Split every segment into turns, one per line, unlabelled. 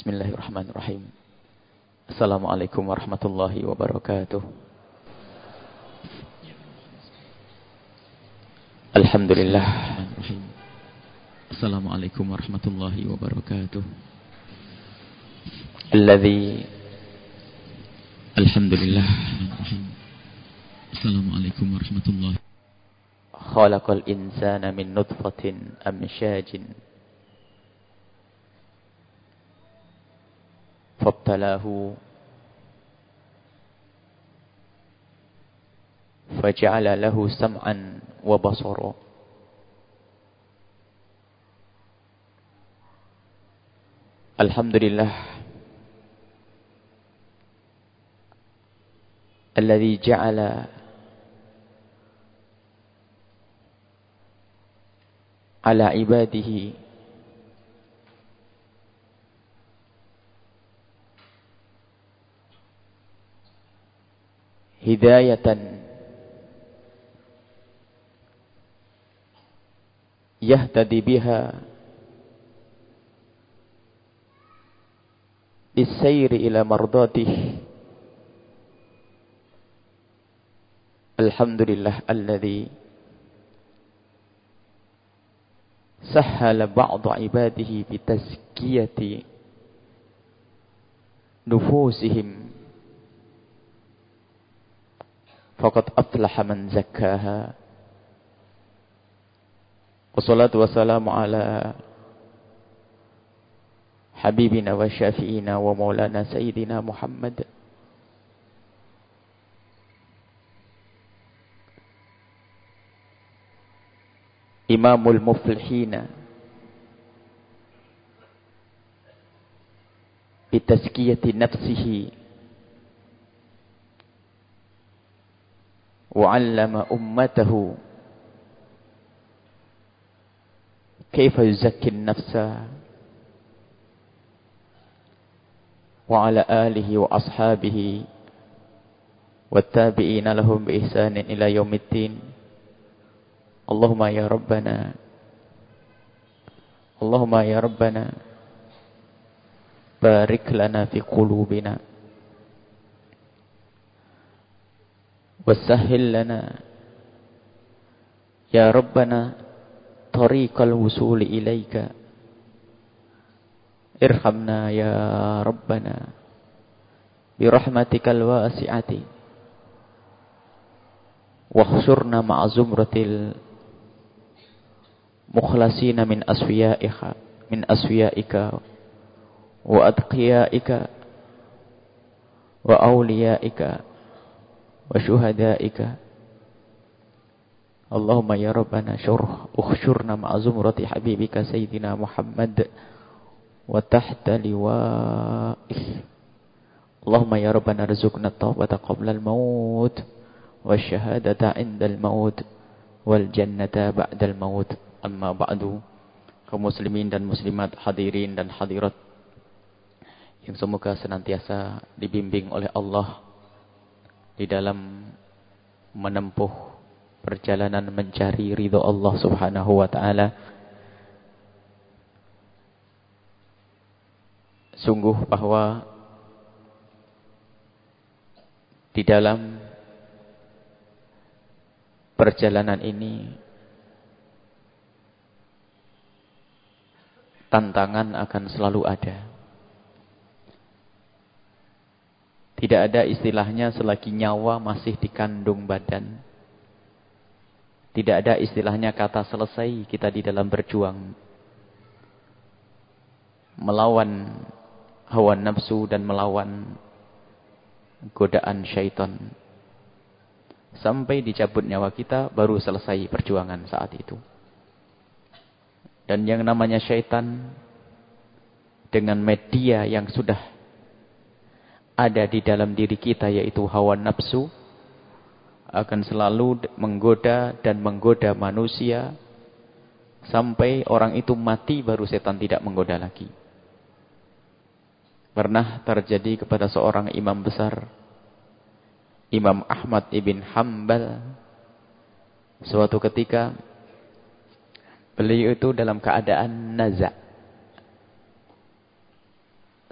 Bismillahirrahmanirrahim. Assalamualaikum warahmatullahi wabarakatuh. Alhamdulillah. Assalamualaikum warahmatullahi wabarakatuh. Alladhi Alhamdulillah. Assalamualaikum warahmatullahi Khalaqal insana min nutfatin amshajin فابتلاه. فجعل له سمعا وبصرا الحمد لله الذي جعل على عباده هداية. يهتدي بها للسير إلى مرضاته. الحمد لله الذي سهل بعض عباده بتزكية نفوسهم. Aflaha man zakkaha wassalatu wassalamu ala habibina wa syafi'ina wa maulana sayyidina Muhammad imamul muflihina bitazkiyati وعلم أمته. كيف يزكي النفس؟ وعلى آله وأصحابه والتابعين لهم بإحسان إلى يوم الدين. اللهم يا ربنا اللهم يا ربنا بارك لنا في قلوبنا. وسهل لنا. يا ربنا طريق الوصول إليك. ارحمنا يا ربنا برحمتك الواسعة. واحشرنا مع زمرة المخلصين من أسفيائك من أسفيائك وأتقيائك وأوليائك. وشهدائك. اللهم يا ربنا شره اخشرنا مع زمرة حبيبك سيدنا محمد وتحت لوائه. اللهم يا ربنا ارزقنا التوبة قبل الموت والشهادة عند الموت والجنة بعد الموت. أما بعد kaum muslimin dan muslimat hadirin dan hadirat yang semoga senantiasa dibimbing oleh Allah di dalam menempuh perjalanan mencari ridho Allah Subhanahu wa taala. Sungguh bahwa di dalam perjalanan ini tantangan akan selalu ada. Tidak ada istilahnya selagi nyawa masih dikandung badan. Tidak ada istilahnya kata selesai kita di dalam berjuang. Melawan hawa nafsu dan melawan godaan syaitan. Sampai dicabut nyawa kita baru selesai perjuangan saat itu. Dan yang namanya syaitan dengan media yang sudah ada di dalam diri kita yaitu hawa nafsu akan selalu menggoda dan menggoda manusia sampai orang itu mati baru setan tidak menggoda lagi. Pernah terjadi kepada seorang imam besar Imam Ahmad ibn Hambal suatu ketika beliau itu dalam keadaan nazak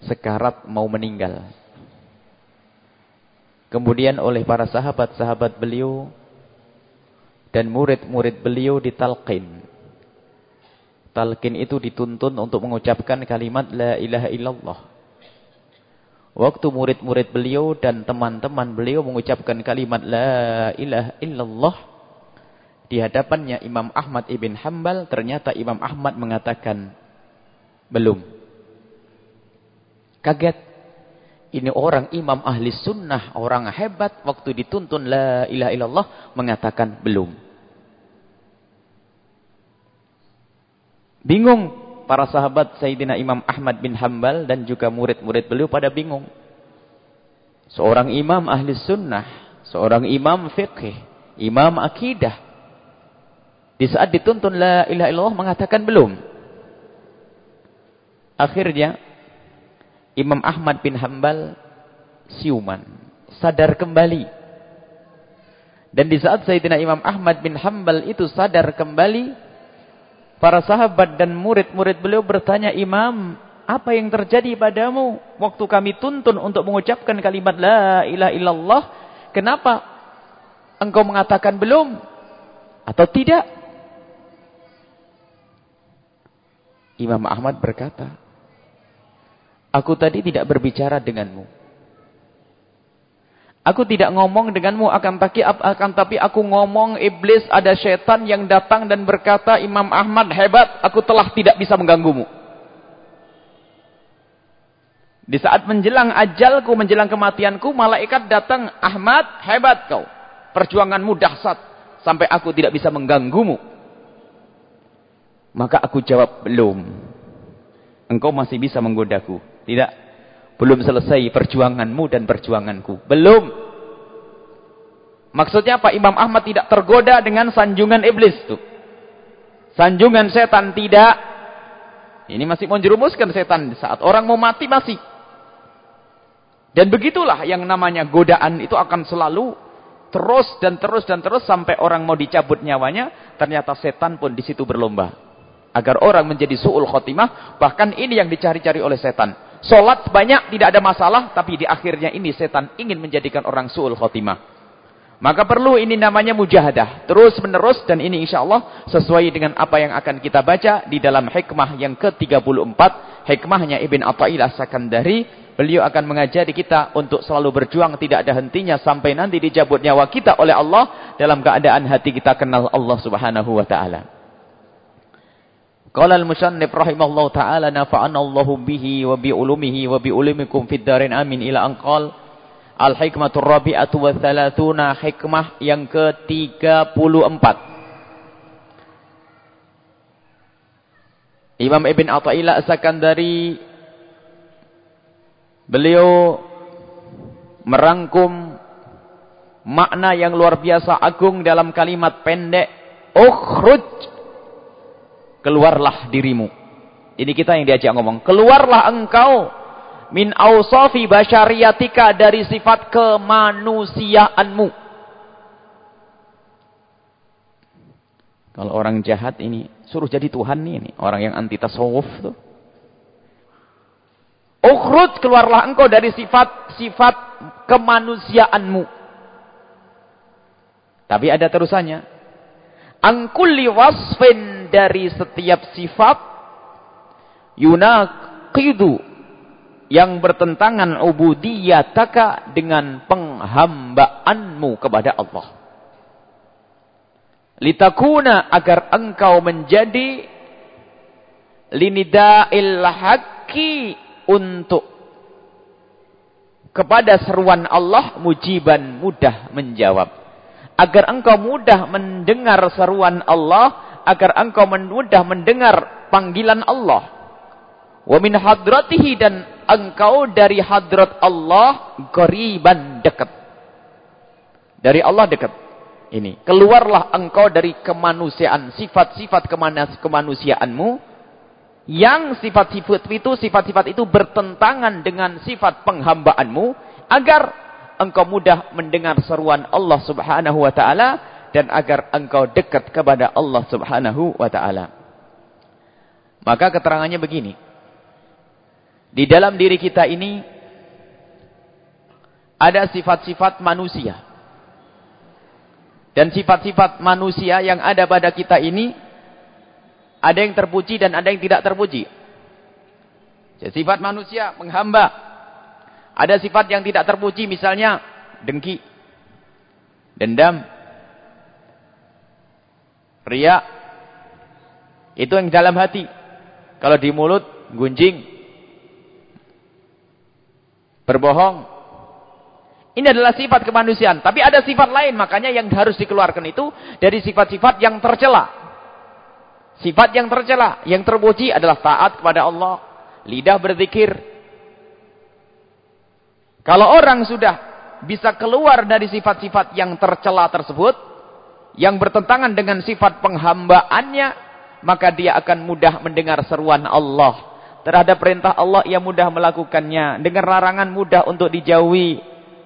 sekarat mau meninggal. Kemudian oleh para sahabat-sahabat beliau dan murid-murid beliau ditalqin. Talqin itu dituntun untuk mengucapkan kalimat la ilaha illallah. Waktu murid-murid beliau dan teman-teman beliau mengucapkan kalimat la ilaha illallah di hadapannya Imam Ahmad ibn Hambal ternyata Imam Ahmad mengatakan belum. Kaget. Ini orang imam ahli sunnah, orang hebat. Waktu dituntun la ilaha illallah mengatakan belum. Bingung para sahabat Sayyidina Imam Ahmad bin Hambal dan juga murid-murid beliau pada bingung. Seorang imam ahli sunnah, seorang imam fiqh, imam akidah. Di saat dituntun la ilaha illallah mengatakan belum. Akhirnya Imam Ahmad bin Hambal siuman, sadar kembali. Dan di saat Sayyidina Imam Ahmad bin Hambal itu sadar kembali, para sahabat dan murid-murid beliau bertanya, "Imam, apa yang terjadi padamu waktu kami tuntun untuk mengucapkan kalimat la ilaha illallah? Kenapa engkau mengatakan belum atau tidak?" Imam Ahmad berkata, Aku tadi tidak berbicara denganmu. Aku tidak ngomong denganmu akan tapi akan tapi aku ngomong iblis ada setan yang datang dan berkata Imam Ahmad hebat, aku telah tidak bisa mengganggumu. Di saat menjelang ajalku, menjelang kematianku, malaikat datang, Ahmad hebat kau. Perjuanganmu dahsyat sampai aku tidak bisa mengganggumu. Maka aku jawab belum. Engkau masih bisa menggodaku. Tidak. Belum selesai perjuanganmu dan perjuanganku. Belum. Maksudnya apa? Imam Ahmad tidak tergoda dengan sanjungan iblis. Tuh. Sanjungan setan tidak. Ini masih menjerumuskan setan. Saat orang mau mati masih. Dan begitulah yang namanya godaan itu akan selalu terus dan terus dan terus sampai orang mau dicabut nyawanya. Ternyata setan pun di situ berlomba. Agar orang menjadi su'ul khotimah. Bahkan ini yang dicari-cari oleh setan. Sholat banyak tidak ada masalah, tapi di akhirnya ini setan ingin menjadikan orang su'ul khotimah. Maka perlu ini namanya mujahadah. Terus menerus dan ini insya Allah sesuai dengan apa yang akan kita baca di dalam hikmah yang ke-34. Hikmahnya Ibn Atta'illah Sakandari. Beliau akan mengajari kita untuk selalu berjuang tidak ada hentinya sampai nanti dijabut nyawa kita oleh Allah. Dalam keadaan hati kita kenal Allah subhanahu wa ta'ala. Qala al-musannif rahimahullahu taala nafa'ana Allahu bihi wa bi ulumihi wa bi ulumikum fid darin amin. Ila anqal al-hikmatur rabi'atu wa thalathuna hikmah yang ke-34 Imam Ibn Athaillah As-Sakandari beliau merangkum makna yang luar biasa agung dalam kalimat pendek ukhruj keluarlah dirimu. Ini kita yang diajak ngomong. Keluarlah engkau min ausafi basyariyatika dari sifat kemanusiaanmu. Kalau orang jahat ini suruh jadi Tuhan nih ini, orang yang anti tasawuf tuh. Ukhrud keluarlah engkau dari sifat-sifat kemanusiaanmu. Tapi ada terusannya. Angkulli wasfin dari setiap sifat yunaqidu yang bertentangan ubudiyataka dengan penghambaanmu kepada Allah. Litakuna agar engkau menjadi linida'il haqqi untuk kepada seruan Allah mujiban mudah menjawab. Agar engkau mudah mendengar seruan Allah agar engkau mudah mendengar panggilan Allah. Wa min hadratihi dan engkau dari hadrat Allah goriban dekat. Dari Allah dekat. Ini, keluarlah engkau dari kemanusiaan, sifat-sifat kemanusiaanmu yang sifat-sifat itu sifat-sifat itu bertentangan dengan sifat penghambaanmu agar engkau mudah mendengar seruan Allah Subhanahu wa taala dan agar engkau dekat kepada Allah Subhanahu wa taala. Maka keterangannya begini. Di dalam diri kita ini ada sifat-sifat manusia. Dan sifat-sifat manusia yang ada pada kita ini ada yang terpuji dan ada yang tidak terpuji. Jadi sifat manusia menghamba. Ada sifat yang tidak terpuji misalnya dengki, dendam, riak. Itu yang dalam hati. Kalau di mulut gunjing, berbohong, ini adalah sifat kemanusiaan. Tapi ada sifat lain. Makanya yang harus dikeluarkan itu dari sifat-sifat yang tercela. Sifat yang tercela. Yang terpuji adalah taat kepada Allah. Lidah berzikir. Kalau orang sudah bisa keluar dari sifat-sifat yang tercela tersebut. Yang bertentangan dengan sifat penghambaannya. Maka dia akan mudah mendengar seruan Allah. Terhadap perintah Allah ia mudah melakukannya. Dengar larangan mudah untuk dijauhi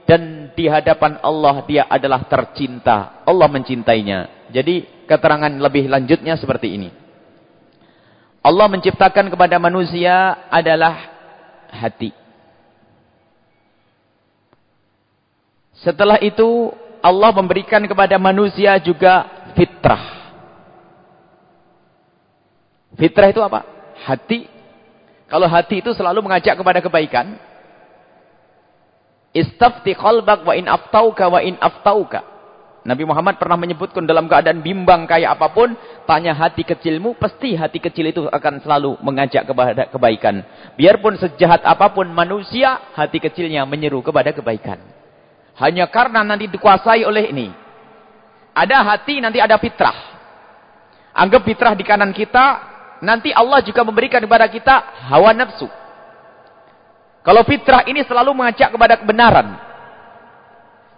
dan di hadapan Allah dia adalah tercinta. Allah mencintainya. Jadi keterangan lebih lanjutnya seperti ini. Allah menciptakan kepada manusia adalah hati. Setelah itu Allah memberikan kepada manusia juga fitrah. Fitrah itu apa? Hati. Kalau hati itu selalu mengajak kepada kebaikan. Istafti qalbak wa in aftauka wa in aftauka. Nabi Muhammad pernah menyebutkan dalam keadaan bimbang kayak apa pun, tanya hati kecilmu, pasti hati kecil itu akan selalu mengajak kepada kebaikan. Biarpun sejahat apa pun manusia, hati kecilnya menyeru kepada kebaikan. Hanya karena nanti dikuasai oleh ini. Ada hati, nanti ada fitrah. Anggap fitrah di kanan kita, nanti Allah juga memberikan kepada kita hawa nafsu. Kalau fitrah ini selalu mengajak kepada kebenaran.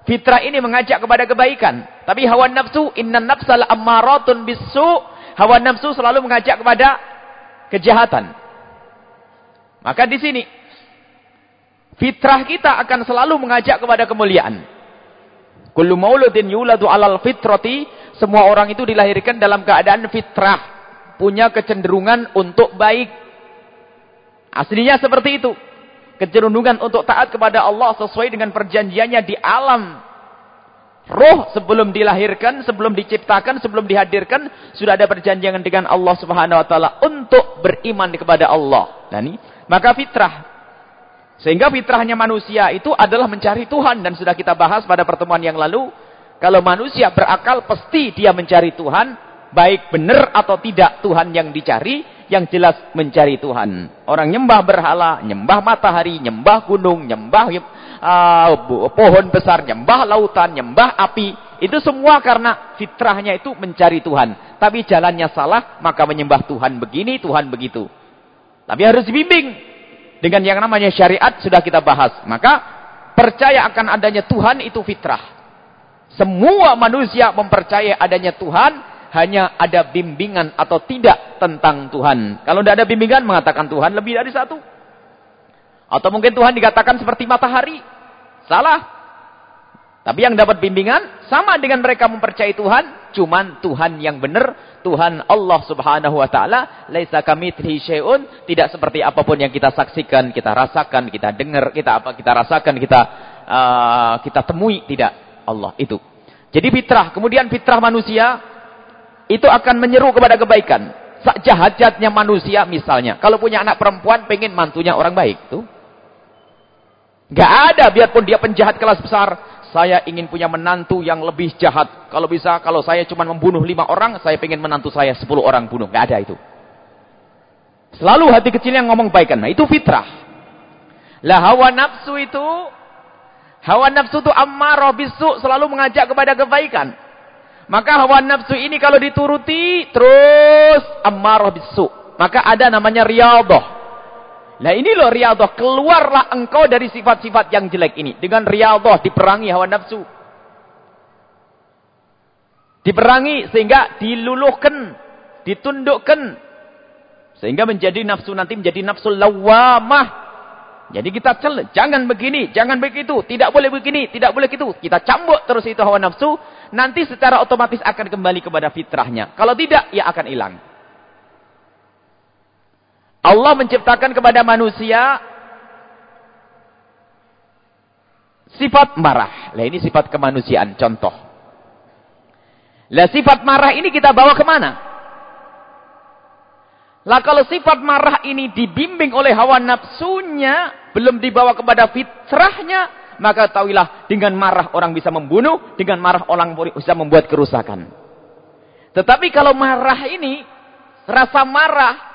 Fitrah ini mengajak kepada kebaikan. Tapi hawa nafsu, inna nafsal ammaratun bisu. Hawa nafsu selalu mengajak kepada kejahatan. Maka di sini, fitrah kita akan selalu mengajak kepada kemuliaan. Kullu mauludin yuladu alal fitrati. Semua orang itu dilahirkan dalam keadaan fitrah. Punya kecenderungan untuk baik. Aslinya seperti itu kecenderungan untuk taat kepada Allah sesuai dengan perjanjiannya di alam roh sebelum dilahirkan, sebelum diciptakan, sebelum dihadirkan sudah ada perjanjian dengan Allah Subhanahu wa taala untuk beriman kepada Allah. Nah ini, maka fitrah sehingga fitrahnya manusia itu adalah mencari Tuhan dan sudah kita bahas pada pertemuan yang lalu, kalau manusia berakal pasti dia mencari Tuhan, baik benar atau tidak Tuhan yang dicari, yang jelas mencari Tuhan. Orang nyembah berhala, nyembah matahari, nyembah gunung, nyembah uh, pohon besar, nyembah lautan, nyembah api. Itu semua karena fitrahnya itu mencari Tuhan. Tapi jalannya salah, maka menyembah Tuhan begini, Tuhan begitu. Tapi harus dibimbing. Dengan yang namanya syariat sudah kita bahas. Maka percaya akan adanya Tuhan itu fitrah. Semua manusia mempercayai adanya Tuhan hanya ada bimbingan atau tidak tentang Tuhan. Kalau tidak ada bimbingan, mengatakan Tuhan lebih dari satu. Atau mungkin Tuhan dikatakan seperti matahari. Salah. Tapi yang dapat bimbingan, sama dengan mereka mempercayai Tuhan, cuman Tuhan yang benar, Tuhan Allah subhanahu wa ta'ala, laisa kamithli syai'un, tidak seperti apa pun yang kita saksikan, kita rasakan, kita dengar, kita apa kita rasakan, kita uh, kita temui, tidak. Allah itu. Jadi fitrah, kemudian fitrah manusia, itu akan menyeru kepada kebaikan. Jahat-jahatnya manusia misalnya. Kalau punya anak perempuan pengen mantunya orang baik. tuh. Gak ada biarpun dia penjahat kelas besar. Saya ingin punya menantu yang lebih jahat. Kalau bisa, kalau saya cuma membunuh lima orang, saya pengen menantu saya sepuluh orang bunuh. Gak ada itu. Selalu hati kecil yang ngomong baikan. Nah itu fitrah. Lah hawa nafsu itu, hawa nafsu itu ammarah bisu selalu mengajak kepada kebaikan. Maka hawa nafsu ini kalau dituruti terus amarah bisu. Maka ada namanya riyadhah. Nah ini loh riyadhah. Keluarlah engkau dari sifat-sifat yang jelek ini. Dengan riyadhah diperangi hawa nafsu. Diperangi sehingga diluluhkan. Ditundukkan. Sehingga menjadi nafsu nanti menjadi nafsu lawamah. Jadi kita cel, jangan begini, jangan begitu, tidak boleh begini, tidak boleh gitu. Kita cambuk terus itu hawa nafsu nanti secara otomatis akan kembali kepada fitrahnya. Kalau tidak, ia akan hilang. Allah menciptakan kepada manusia sifat marah. Lah ini sifat kemanusiaan, contoh. Lah sifat marah ini kita bawa ke mana? Lah kalau sifat marah ini dibimbing oleh hawa nafsunya, belum dibawa kepada fitrahnya, maka tahuilah dengan marah orang bisa membunuh, dengan marah orang bisa membuat kerusakan. Tetapi kalau marah ini, rasa marah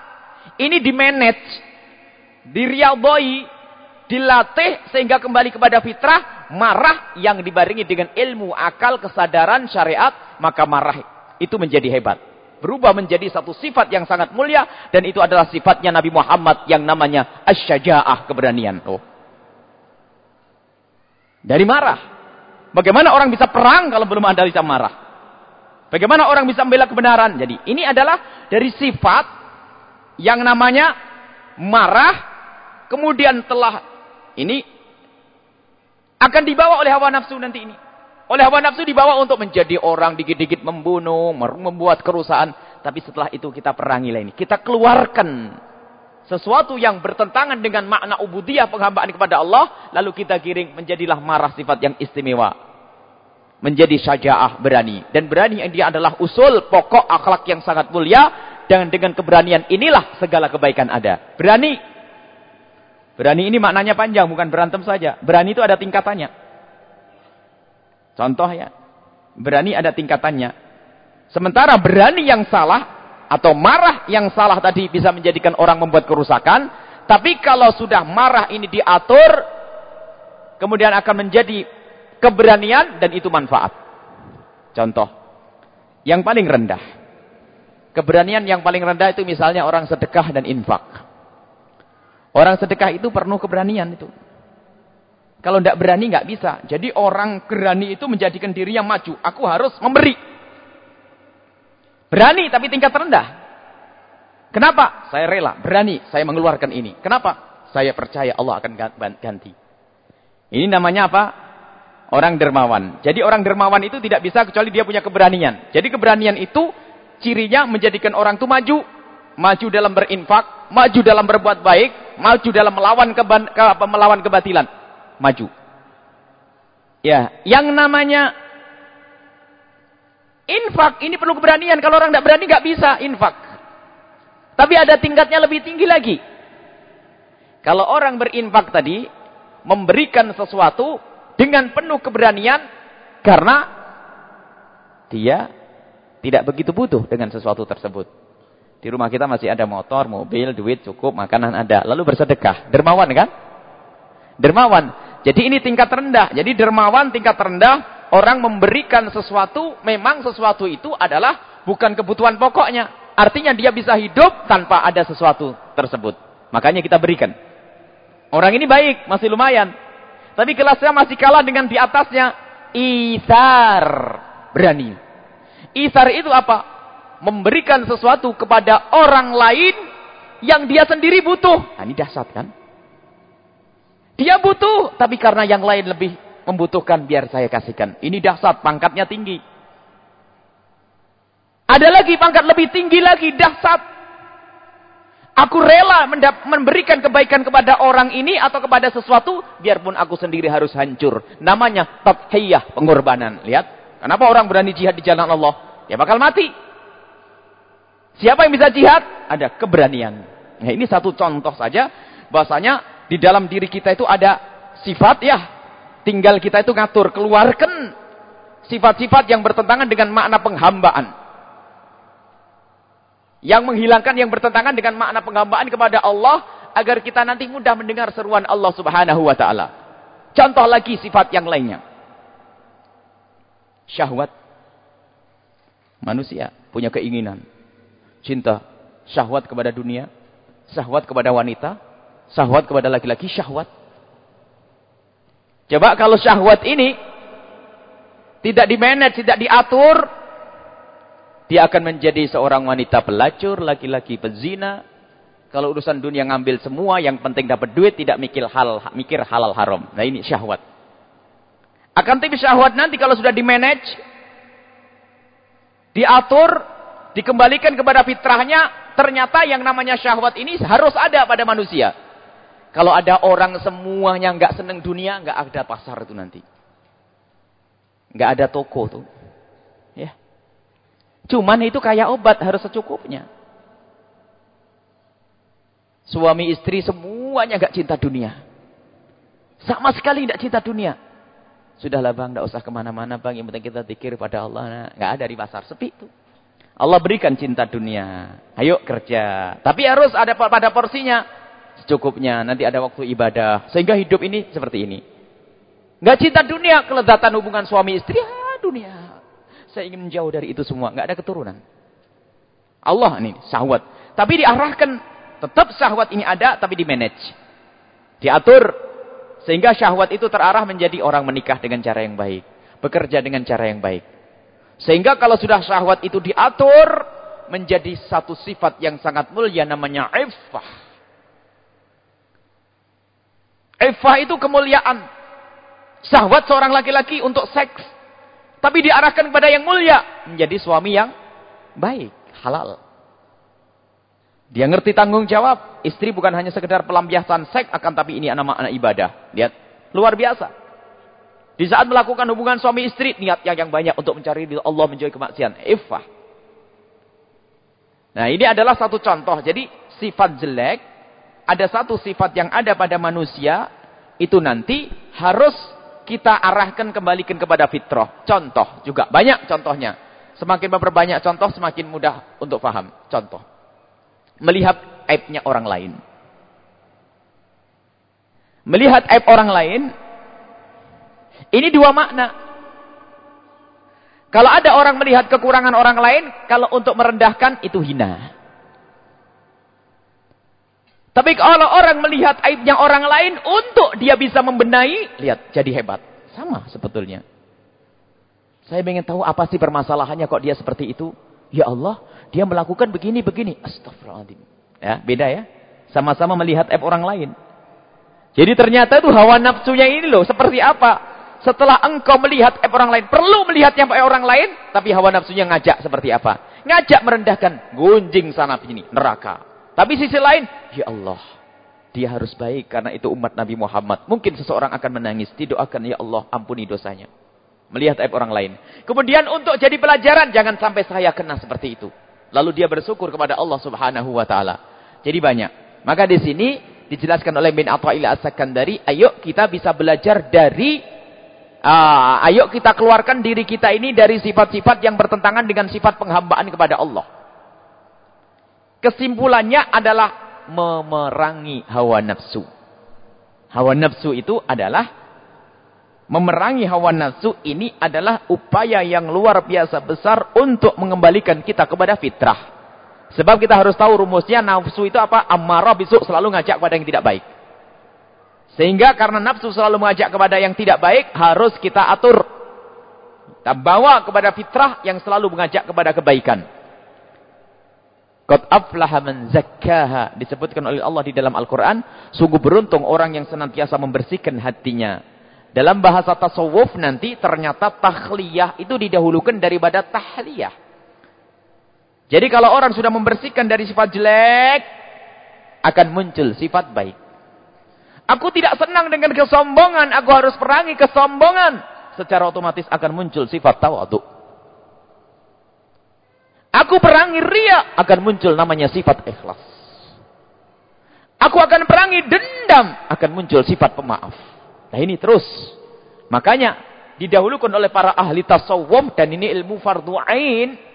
ini dimanage. Diriadoi dilatih sehingga kembali kepada fitrah, marah yang dibarengi dengan ilmu, akal, kesadaran, syariat, maka marah itu menjadi hebat. Berubah menjadi satu sifat yang sangat mulia dan itu adalah sifatnya Nabi Muhammad yang namanya asyaja'ah, keberanian. Oh. Dari marah. Bagaimana orang bisa perang kalau belum ada rasa marah? Bagaimana orang bisa membela kebenaran? Jadi ini adalah dari sifat yang namanya marah kemudian telah ini akan dibawa oleh hawa nafsu nanti ini. Oleh hawa nafsu dibawa untuk menjadi orang dikit-dikit membunuh, membuat kerusakan. Tapi setelah itu kita perangilah ini. Kita keluarkan sesuatu yang bertentangan dengan makna ubudiyah penghambaan kepada Allah. Lalu kita giring menjadilah marah sifat yang istimewa. Menjadi syaja'ah berani. Dan berani yang dia adalah usul pokok akhlak yang sangat mulia. Dan dengan keberanian inilah segala kebaikan ada. Berani Berani ini maknanya panjang, bukan berantem saja. Berani itu ada tingkatannya. Contoh ya. Berani ada tingkatannya. Sementara berani yang salah, atau marah yang salah tadi bisa menjadikan orang membuat kerusakan. Tapi kalau sudah marah ini diatur, kemudian akan menjadi keberanian dan itu manfaat. Contoh. Yang paling rendah. Keberanian yang paling rendah itu misalnya orang sedekah dan infak. Orang sedekah itu penuh keberanian itu. Kalau tidak berani nggak bisa. Jadi orang berani itu menjadikan diri yang maju. Aku harus memberi. Berani tapi tingkat rendah. Kenapa? Saya rela, berani, saya mengeluarkan ini. Kenapa? Saya percaya Allah akan ganti. Ini namanya apa? Orang dermawan. Jadi orang dermawan itu tidak bisa kecuali dia punya keberanian. Jadi keberanian itu cirinya menjadikan orang itu maju. Maju dalam berinfak, maju dalam berbuat baik, maju dalam melawan keban, ke, melawan kebatilan. Maju. Ya, yang namanya infak ini perlu keberanian. Kalau orang tidak berani nggak bisa infak. Tapi ada tingkatnya lebih tinggi lagi. Kalau orang berinfak tadi memberikan sesuatu dengan penuh keberanian karena dia tidak begitu butuh dengan sesuatu tersebut. Di rumah kita masih ada motor, mobil, duit cukup, makanan ada. Lalu bersedekah. Dermawan kan? Dermawan. Jadi ini tingkat rendah. Jadi dermawan tingkat rendah. Orang memberikan sesuatu, memang sesuatu itu adalah bukan kebutuhan pokoknya. Artinya dia bisa hidup tanpa ada sesuatu tersebut. Makanya kita berikan. Orang ini baik, masih lumayan. Tapi kelasnya masih kalah dengan di atasnya. Isar. Berani. Isar itu apa? memberikan sesuatu kepada orang lain yang dia sendiri butuh. Nah, ini dahsyat kan? Dia butuh, tapi karena yang lain lebih membutuhkan, biar saya kasihkan. Ini dahsyat, pangkatnya tinggi. Ada lagi pangkat lebih tinggi lagi, dahsyat. Aku rela memberikan kebaikan kepada orang ini atau kepada sesuatu, biarpun aku sendiri harus hancur. Namanya tathiyah, pengorbanan. Lihat, kenapa orang berani jihad di jalan Allah? Ya bakal mati. Siapa yang bisa jihad? Ada keberanian. Nah, ini satu contoh saja. Bahasanya di dalam diri kita itu ada sifat ya. Tinggal kita itu ngatur. Keluarkan sifat-sifat yang bertentangan dengan makna penghambaan. Yang menghilangkan yang bertentangan dengan makna penghambaan kepada Allah. Agar kita nanti mudah mendengar seruan Allah subhanahu wa ta'ala. Contoh lagi sifat yang lainnya. Syahwat. Manusia punya keinginan cinta syahwat kepada dunia, syahwat kepada wanita, syahwat kepada laki-laki, syahwat. Coba kalau syahwat ini tidak dimanage, tidak diatur, dia akan menjadi seorang wanita pelacur, laki-laki pezina. Kalau urusan dunia ngambil semua, yang penting dapat duit, tidak mikir hal mikir halal haram. Nah ini syahwat. Akan tapi syahwat nanti kalau sudah dimanage, diatur, dikembalikan kepada fitrahnya, ternyata yang namanya syahwat ini harus ada pada manusia. Kalau ada orang semuanya nggak seneng dunia, nggak ada pasar itu nanti. Nggak ada toko tuh. Ya. Cuman itu kayak obat harus secukupnya. Suami istri semuanya nggak cinta dunia. Sama sekali nggak cinta dunia. Sudahlah bang, nggak usah ke mana-mana bang. Yang penting kita pikir pada Allah. Nah, nggak ada di pasar sepi tuh. Allah berikan cinta dunia. Ayo kerja. Tapi harus ada pada porsinya secukupnya. Nanti ada waktu ibadah. Sehingga hidup ini seperti ini. Nggak cinta dunia, kelezatan hubungan suami istri, ya dunia. Saya ingin menjauh dari itu semua. Nggak ada keturunan. Allah ini, syahwat. Tapi diarahkan, tetap syahwat ini ada, tapi di manage. Diatur, sehingga syahwat itu terarah menjadi orang menikah dengan cara yang baik. Bekerja dengan cara yang baik. Sehingga kalau sudah syahwat itu diatur, menjadi satu sifat yang sangat mulia namanya iffah. Eva itu kemuliaan. Syahwat seorang laki-laki untuk seks. Tapi diarahkan kepada yang mulia. Menjadi suami yang baik. Halal. Dia ngerti tanggung jawab. Istri bukan hanya sekedar pelampiasan seks. Akan tapi ini anak-anak ibadah. Lihat. Luar biasa. Di saat melakukan hubungan suami istri. Niat yang, yang banyak untuk mencari Allah menjauhi kemaksiatan. Eva. Nah ini adalah satu contoh. Jadi sifat jelek ada satu sifat yang ada pada manusia, itu nanti harus kita arahkan kembalikan kepada fitrah. Contoh juga, banyak contohnya. Semakin memperbanyak contoh, semakin mudah untuk paham. Contoh. Melihat aibnya orang lain. Melihat aib orang lain, ini dua makna. Kalau ada orang melihat kekurangan orang lain, kalau untuk merendahkan, itu hina. Tapi kalau orang melihat aibnya orang lain untuk dia bisa membenahi, lihat jadi hebat. Sama sebetulnya. Saya ingin tahu apa sih permasalahannya kok dia seperti itu. Ya Allah, dia melakukan begini-begini. Astagfirullahaladzim. Ya, beda ya. Sama-sama melihat aib orang lain. Jadi ternyata itu hawa nafsunya ini loh, seperti apa? Setelah engkau melihat aib orang lain, perlu melihat yang orang lain, tapi hawa nafsunya ngajak seperti apa? Ngajak merendahkan, gunjing sana sini, neraka. Tapi sisi lain, ya Allah, dia harus baik karena itu umat Nabi Muhammad. Mungkin seseorang akan menangis, didoakan, ya Allah, ampuni dosanya. Melihat aib orang lain. Kemudian untuk jadi pelajaran, jangan sampai saya kena seperti itu. Lalu dia bersyukur kepada Allah subhanahu wa ta'ala. Jadi banyak. Maka di sini dijelaskan oleh bin Atta'il As-Sakandari, ayo kita bisa belajar dari, uh, ayo kita keluarkan diri kita ini dari sifat-sifat yang bertentangan dengan sifat penghambaan kepada Allah. Kesimpulannya adalah memerangi hawa nafsu. Hawa nafsu itu adalah memerangi hawa nafsu ini adalah upaya yang luar biasa besar untuk mengembalikan kita kepada fitrah. Sebab kita harus tahu rumusnya nafsu itu apa? Amarah besok selalu ngajak kepada yang tidak baik. Sehingga karena nafsu selalu mengajak kepada yang tidak baik, harus kita atur. Kita bawa kepada fitrah yang selalu mengajak kepada kebaikan. Qad aflaha man zakkaha. Disebutkan oleh Allah di dalam Al-Quran. Sungguh beruntung orang yang senantiasa membersihkan hatinya. Dalam bahasa tasawuf nanti ternyata tahliyah itu didahulukan daripada tahliyah. Jadi kalau orang sudah membersihkan dari sifat jelek. Akan muncul sifat baik. Aku tidak senang dengan kesombongan. Aku harus perangi kesombongan. Secara otomatis akan muncul sifat tawaduk. Aku perangi ria, akan muncul namanya sifat ikhlas. Aku akan perangi dendam, akan muncul sifat pemaaf. Nah ini terus. Makanya didahulukan oleh para ahli tasawuf dan ini ilmu fardu ain.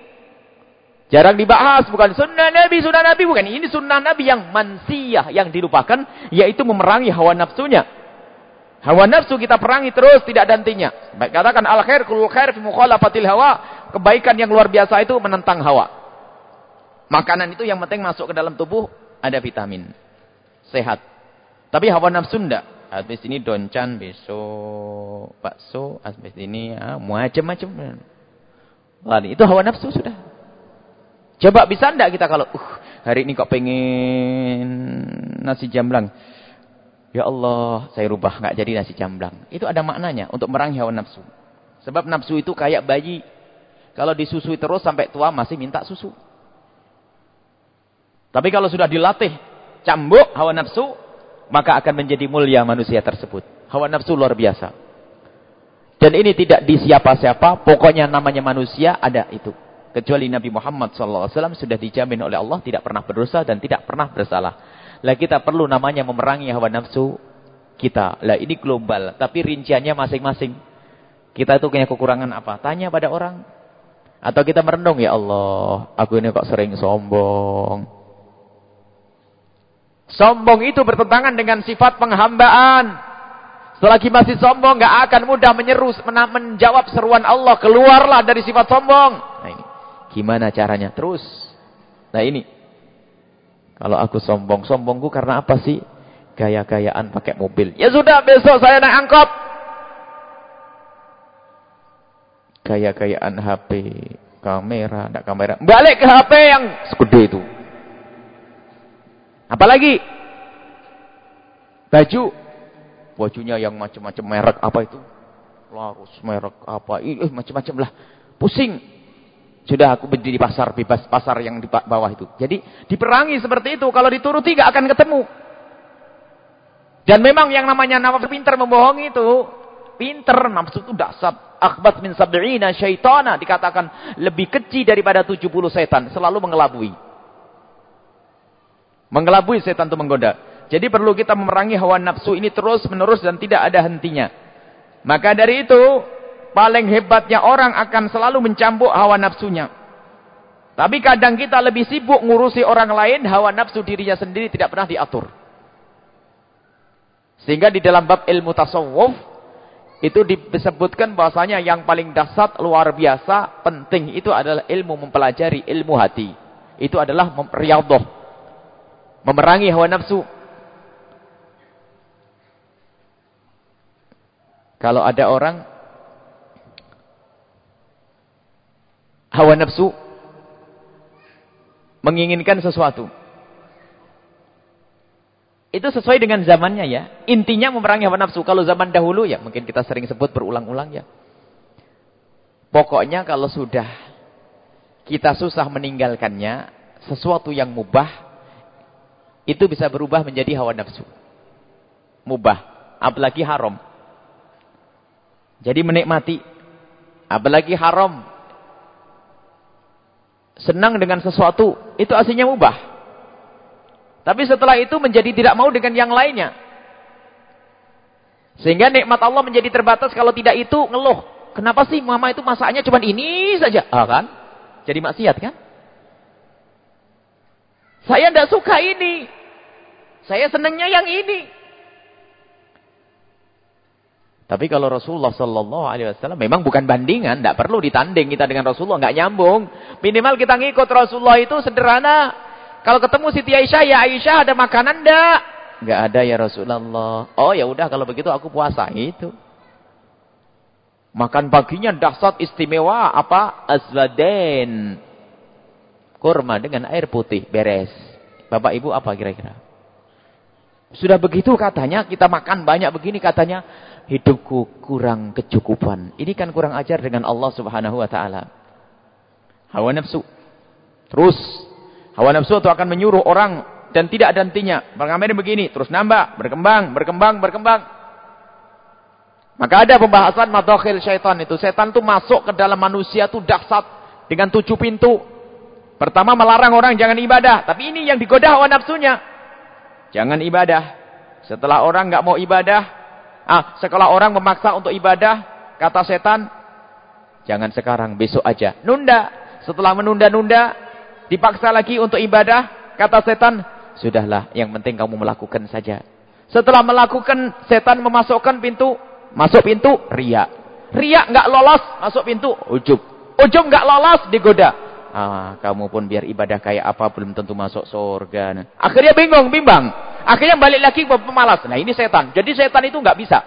Jarang dibahas, bukan sunnah Nabi, sunnah Nabi bukan. Ini sunnah Nabi yang mansiyah, yang dilupakan, yaitu memerangi hawa nafsunya. Hawa nafsu kita perangi terus, tidak dantinya. Baik katakan al-khair kulul khair fi mukhalafatil hawa kebaikan yang luar biasa itu menentang hawa. Makanan itu yang penting masuk ke dalam tubuh ada vitamin. Sehat. Tapi hawa nafsu enggak. Habis ini doncan, besok bakso, habis ini ya, macam-macam. Wah, itu hawa nafsu sudah. Coba bisa enggak kita kalau uh, hari ini kok pengen nasi jamblang. Ya Allah, saya rubah enggak jadi nasi jamblang. Itu ada maknanya untuk merangi hawa nafsu. Sebab nafsu itu kayak bayi kalau disusui terus sampai tua masih minta susu. Tapi kalau sudah dilatih cambuk hawa nafsu, maka akan menjadi mulia manusia tersebut. Hawa nafsu luar biasa. Dan ini tidak di siapa-siapa, pokoknya namanya manusia ada itu. Kecuali Nabi Muhammad SAW sudah dijamin oleh Allah tidak pernah berdosa dan tidak pernah bersalah. Lah kita perlu namanya memerangi hawa nafsu kita. Lah ini global, tapi rinciannya masing-masing. Kita itu punya kekurangan apa? Tanya pada orang. Atau kita merenung, ya Allah, aku ini kok sering sombong. Sombong itu bertentangan dengan sifat penghambaan. Selagi masih sombong, gak akan mudah menyeru, menjawab seruan Allah. Keluarlah dari sifat sombong. Nah ini. Gimana caranya? Terus. Nah ini. Kalau aku sombong, sombongku karena apa sih? Gaya-gayaan pakai mobil. Ya sudah, besok saya naik angkot. Gaya-gayaan HP, kamera, enggak kamera. Balik ke HP yang segede itu. Apalagi? Baju. Bajunya yang macam-macam merek apa itu? Larus merek apa? Eh macam-macam lah. Pusing. Sudah aku berdiri di pasar bebas pasar yang di bawah itu. Jadi diperangi seperti itu. Kalau dituruti gak akan ketemu. Dan memang yang namanya nama pintar membohongi itu pintar nafsu itu dasar. Akbat min sab'ina syaitana dikatakan lebih kecil daripada 70 setan selalu mengelabui mengelabui setan itu menggoda jadi perlu kita memerangi hawa nafsu ini terus menerus dan tidak ada hentinya. Maka dari itu, paling hebatnya orang akan selalu mencambuk hawa nafsunya. Tapi kadang kita lebih sibuk ngurusi orang lain, hawa nafsu dirinya sendiri tidak pernah diatur. Sehingga di dalam bab ilmu tasawuf, itu disebutkan bahwasanya yang paling dasar, luar biasa, penting itu adalah ilmu mempelajari ilmu hati. Itu adalah riyadhah. Memerangi hawa nafsu. Kalau ada orang hawa nafsu menginginkan sesuatu. Itu sesuai dengan zamannya ya. Intinya memerangi hawa nafsu. Kalau zaman dahulu ya mungkin kita sering sebut berulang-ulang ya. Pokoknya kalau sudah kita susah meninggalkannya, sesuatu yang mubah itu bisa berubah menjadi hawa nafsu. Mubah, apalagi haram. Jadi menikmati. Apalagi haram. Senang dengan sesuatu. Itu aslinya mubah. Tapi setelah itu menjadi tidak mau dengan yang lainnya. Sehingga nikmat Allah menjadi terbatas. Kalau tidak itu ngeluh. Kenapa sih mama itu masaknya cuma ini saja? Ah kan? Jadi maksiat kan? Saya tidak suka ini. Saya senangnya yang ini. Tapi kalau Rasulullah Sallallahu Alaihi Wasallam memang bukan bandingan, tidak perlu ditanding kita dengan Rasulullah, nggak nyambung. Minimal kita ngikut Rasulullah itu sederhana. Kalau ketemu Siti Aisyah, ya Aisyah ada makanan ndak? Nggak ada ya Rasulullah. Oh ya udah kalau begitu aku puasa itu. Makan paginya dahsyat istimewa apa? Azwaden. Kurma dengan air putih beres. Bapak Ibu apa kira-kira? Sudah begitu katanya kita makan banyak begini katanya hidupku kurang kecukupan. Ini kan kurang ajar dengan Allah Subhanahu wa taala. Hawa nafsu. Terus hawa nafsu itu akan menyuruh orang dan tidak ada hentinya. Berkamera begini, terus nambah, berkembang, berkembang, berkembang. Maka ada pembahasan madakhil syaitan itu. Setan itu masuk ke dalam manusia itu dahsyat dengan tujuh pintu. Pertama melarang orang jangan ibadah, tapi ini yang digoda hawa nafsunya. Jangan ibadah. Setelah orang nggak mau ibadah, Ah, sekolah orang memaksa untuk ibadah, kata setan, jangan sekarang, besok aja. Nunda. Setelah menunda-nunda, dipaksa lagi untuk ibadah, kata setan, sudahlah, yang penting kamu melakukan saja. Setelah melakukan, setan memasukkan pintu, masuk pintu, ria. Ria nggak lolos, masuk pintu, ujub. Ujub nggak lolos, digoda. Ah, kamu pun biar ibadah kayak apa belum tentu masuk surga. Akhirnya bingung, bimbang. Akhirnya balik lagi ke pemalas. Nah ini setan. Jadi setan itu nggak bisa.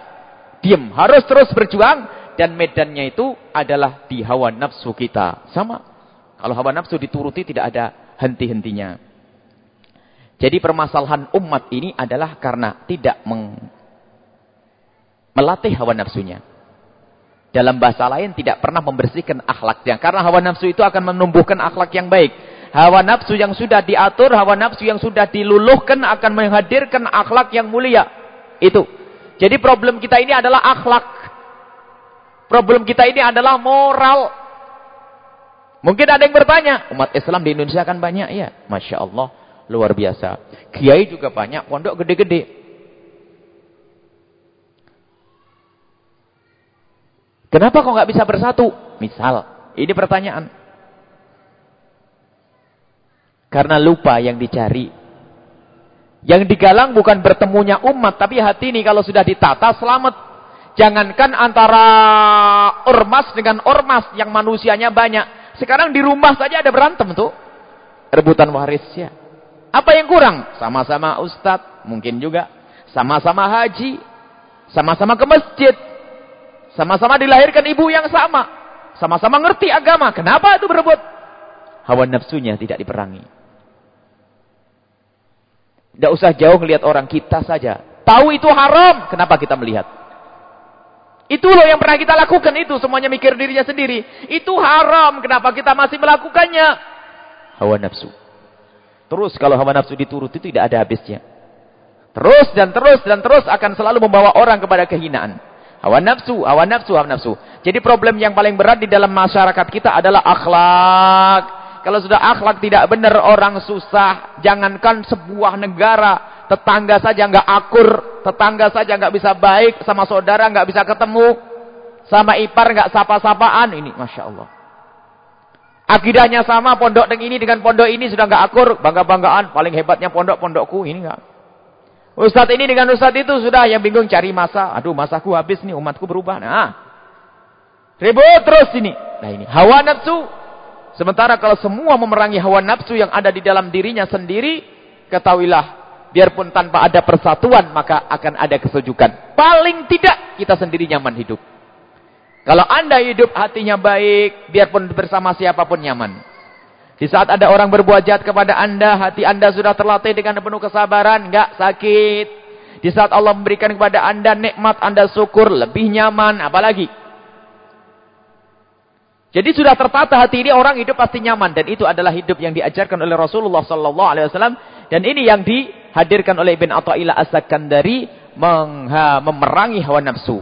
Diam. Harus terus berjuang. Dan medannya itu adalah di hawa nafsu kita. Sama. Kalau hawa nafsu dituruti tidak ada henti-hentinya. Jadi permasalahan umat ini adalah karena tidak melatih hawa nafsunya. Dalam bahasa lain tidak pernah membersihkan akhlaknya. Karena hawa nafsu itu akan menumbuhkan akhlak yang baik. Hawa nafsu yang sudah diatur, hawa nafsu yang sudah diluluhkan akan menghadirkan akhlak yang mulia. Itu. Jadi problem kita ini adalah akhlak. Problem kita ini adalah moral. Mungkin ada yang bertanya, umat Islam di Indonesia kan banyak ya. Masya Allah, luar biasa. Kiai juga banyak, pondok gede-gede. Kenapa kok nggak bisa bersatu? Misal, ini pertanyaan. Karena lupa yang dicari. Yang digalang bukan bertemunya umat, tapi hati ini kalau sudah ditata selamat. Jangankan antara ormas dengan ormas yang manusianya banyak. Sekarang di rumah saja ada berantem tuh. Rebutan warisnya. Apa yang kurang? Sama-sama ustadz, mungkin juga. Sama-sama haji. Sama-sama ke masjid. Sama-sama dilahirkan ibu yang sama. Sama-sama ngerti agama. Kenapa itu berebut? Hawa nafsunya tidak diperangi. Tidak usah jauh melihat orang kita saja. Tahu itu haram. Kenapa kita melihat? Itu loh yang pernah kita lakukan itu. Semuanya mikir dirinya sendiri. Itu haram. Kenapa kita masih melakukannya? Hawa nafsu. Terus kalau hawa nafsu dituruti tidak ada habisnya. Terus dan terus dan terus akan selalu membawa orang kepada kehinaan. Hawa nafsu, hawa nafsu, hawa nafsu. Jadi problem yang paling berat di dalam masyarakat kita adalah akhlak. Kalau sudah akhlak tidak benar orang susah. Jangankan sebuah negara, tetangga saja nggak akur, tetangga saja nggak bisa baik, sama saudara nggak bisa ketemu, sama ipar nggak sapa-sapaan. Ini, masya Allah. Akidahnya sama pondok ini dengan pondok ini sudah nggak akur, bangga-banggaan. Paling hebatnya pondok-pondokku ini nggak. Ustadz ini dengan ustadz itu sudah yang bingung cari masa. Aduh masaku habis nih umatku berubah. Nah. Ribut terus ini. Nah ini hawa nafsu. Sementara kalau semua memerangi hawa nafsu yang ada di dalam dirinya sendiri. Ketahuilah. Biarpun tanpa ada persatuan maka akan ada kesejukan. Paling tidak kita sendiri nyaman hidup. Kalau anda hidup hatinya baik. Biarpun bersama siapa pun nyaman. Di saat ada orang berbuat jahat kepada anda, hati anda sudah terlatih dengan penuh kesabaran, enggak sakit. Di saat Allah memberikan kepada anda nikmat, anda syukur, lebih nyaman, apalagi. Jadi sudah tertata hati ini orang hidup pasti nyaman dan itu adalah hidup yang diajarkan oleh Rasulullah sallallahu alaihi wasallam dan ini yang dihadirkan oleh Ibn Athaillah As-Sakandari memerangi hawa nafsu.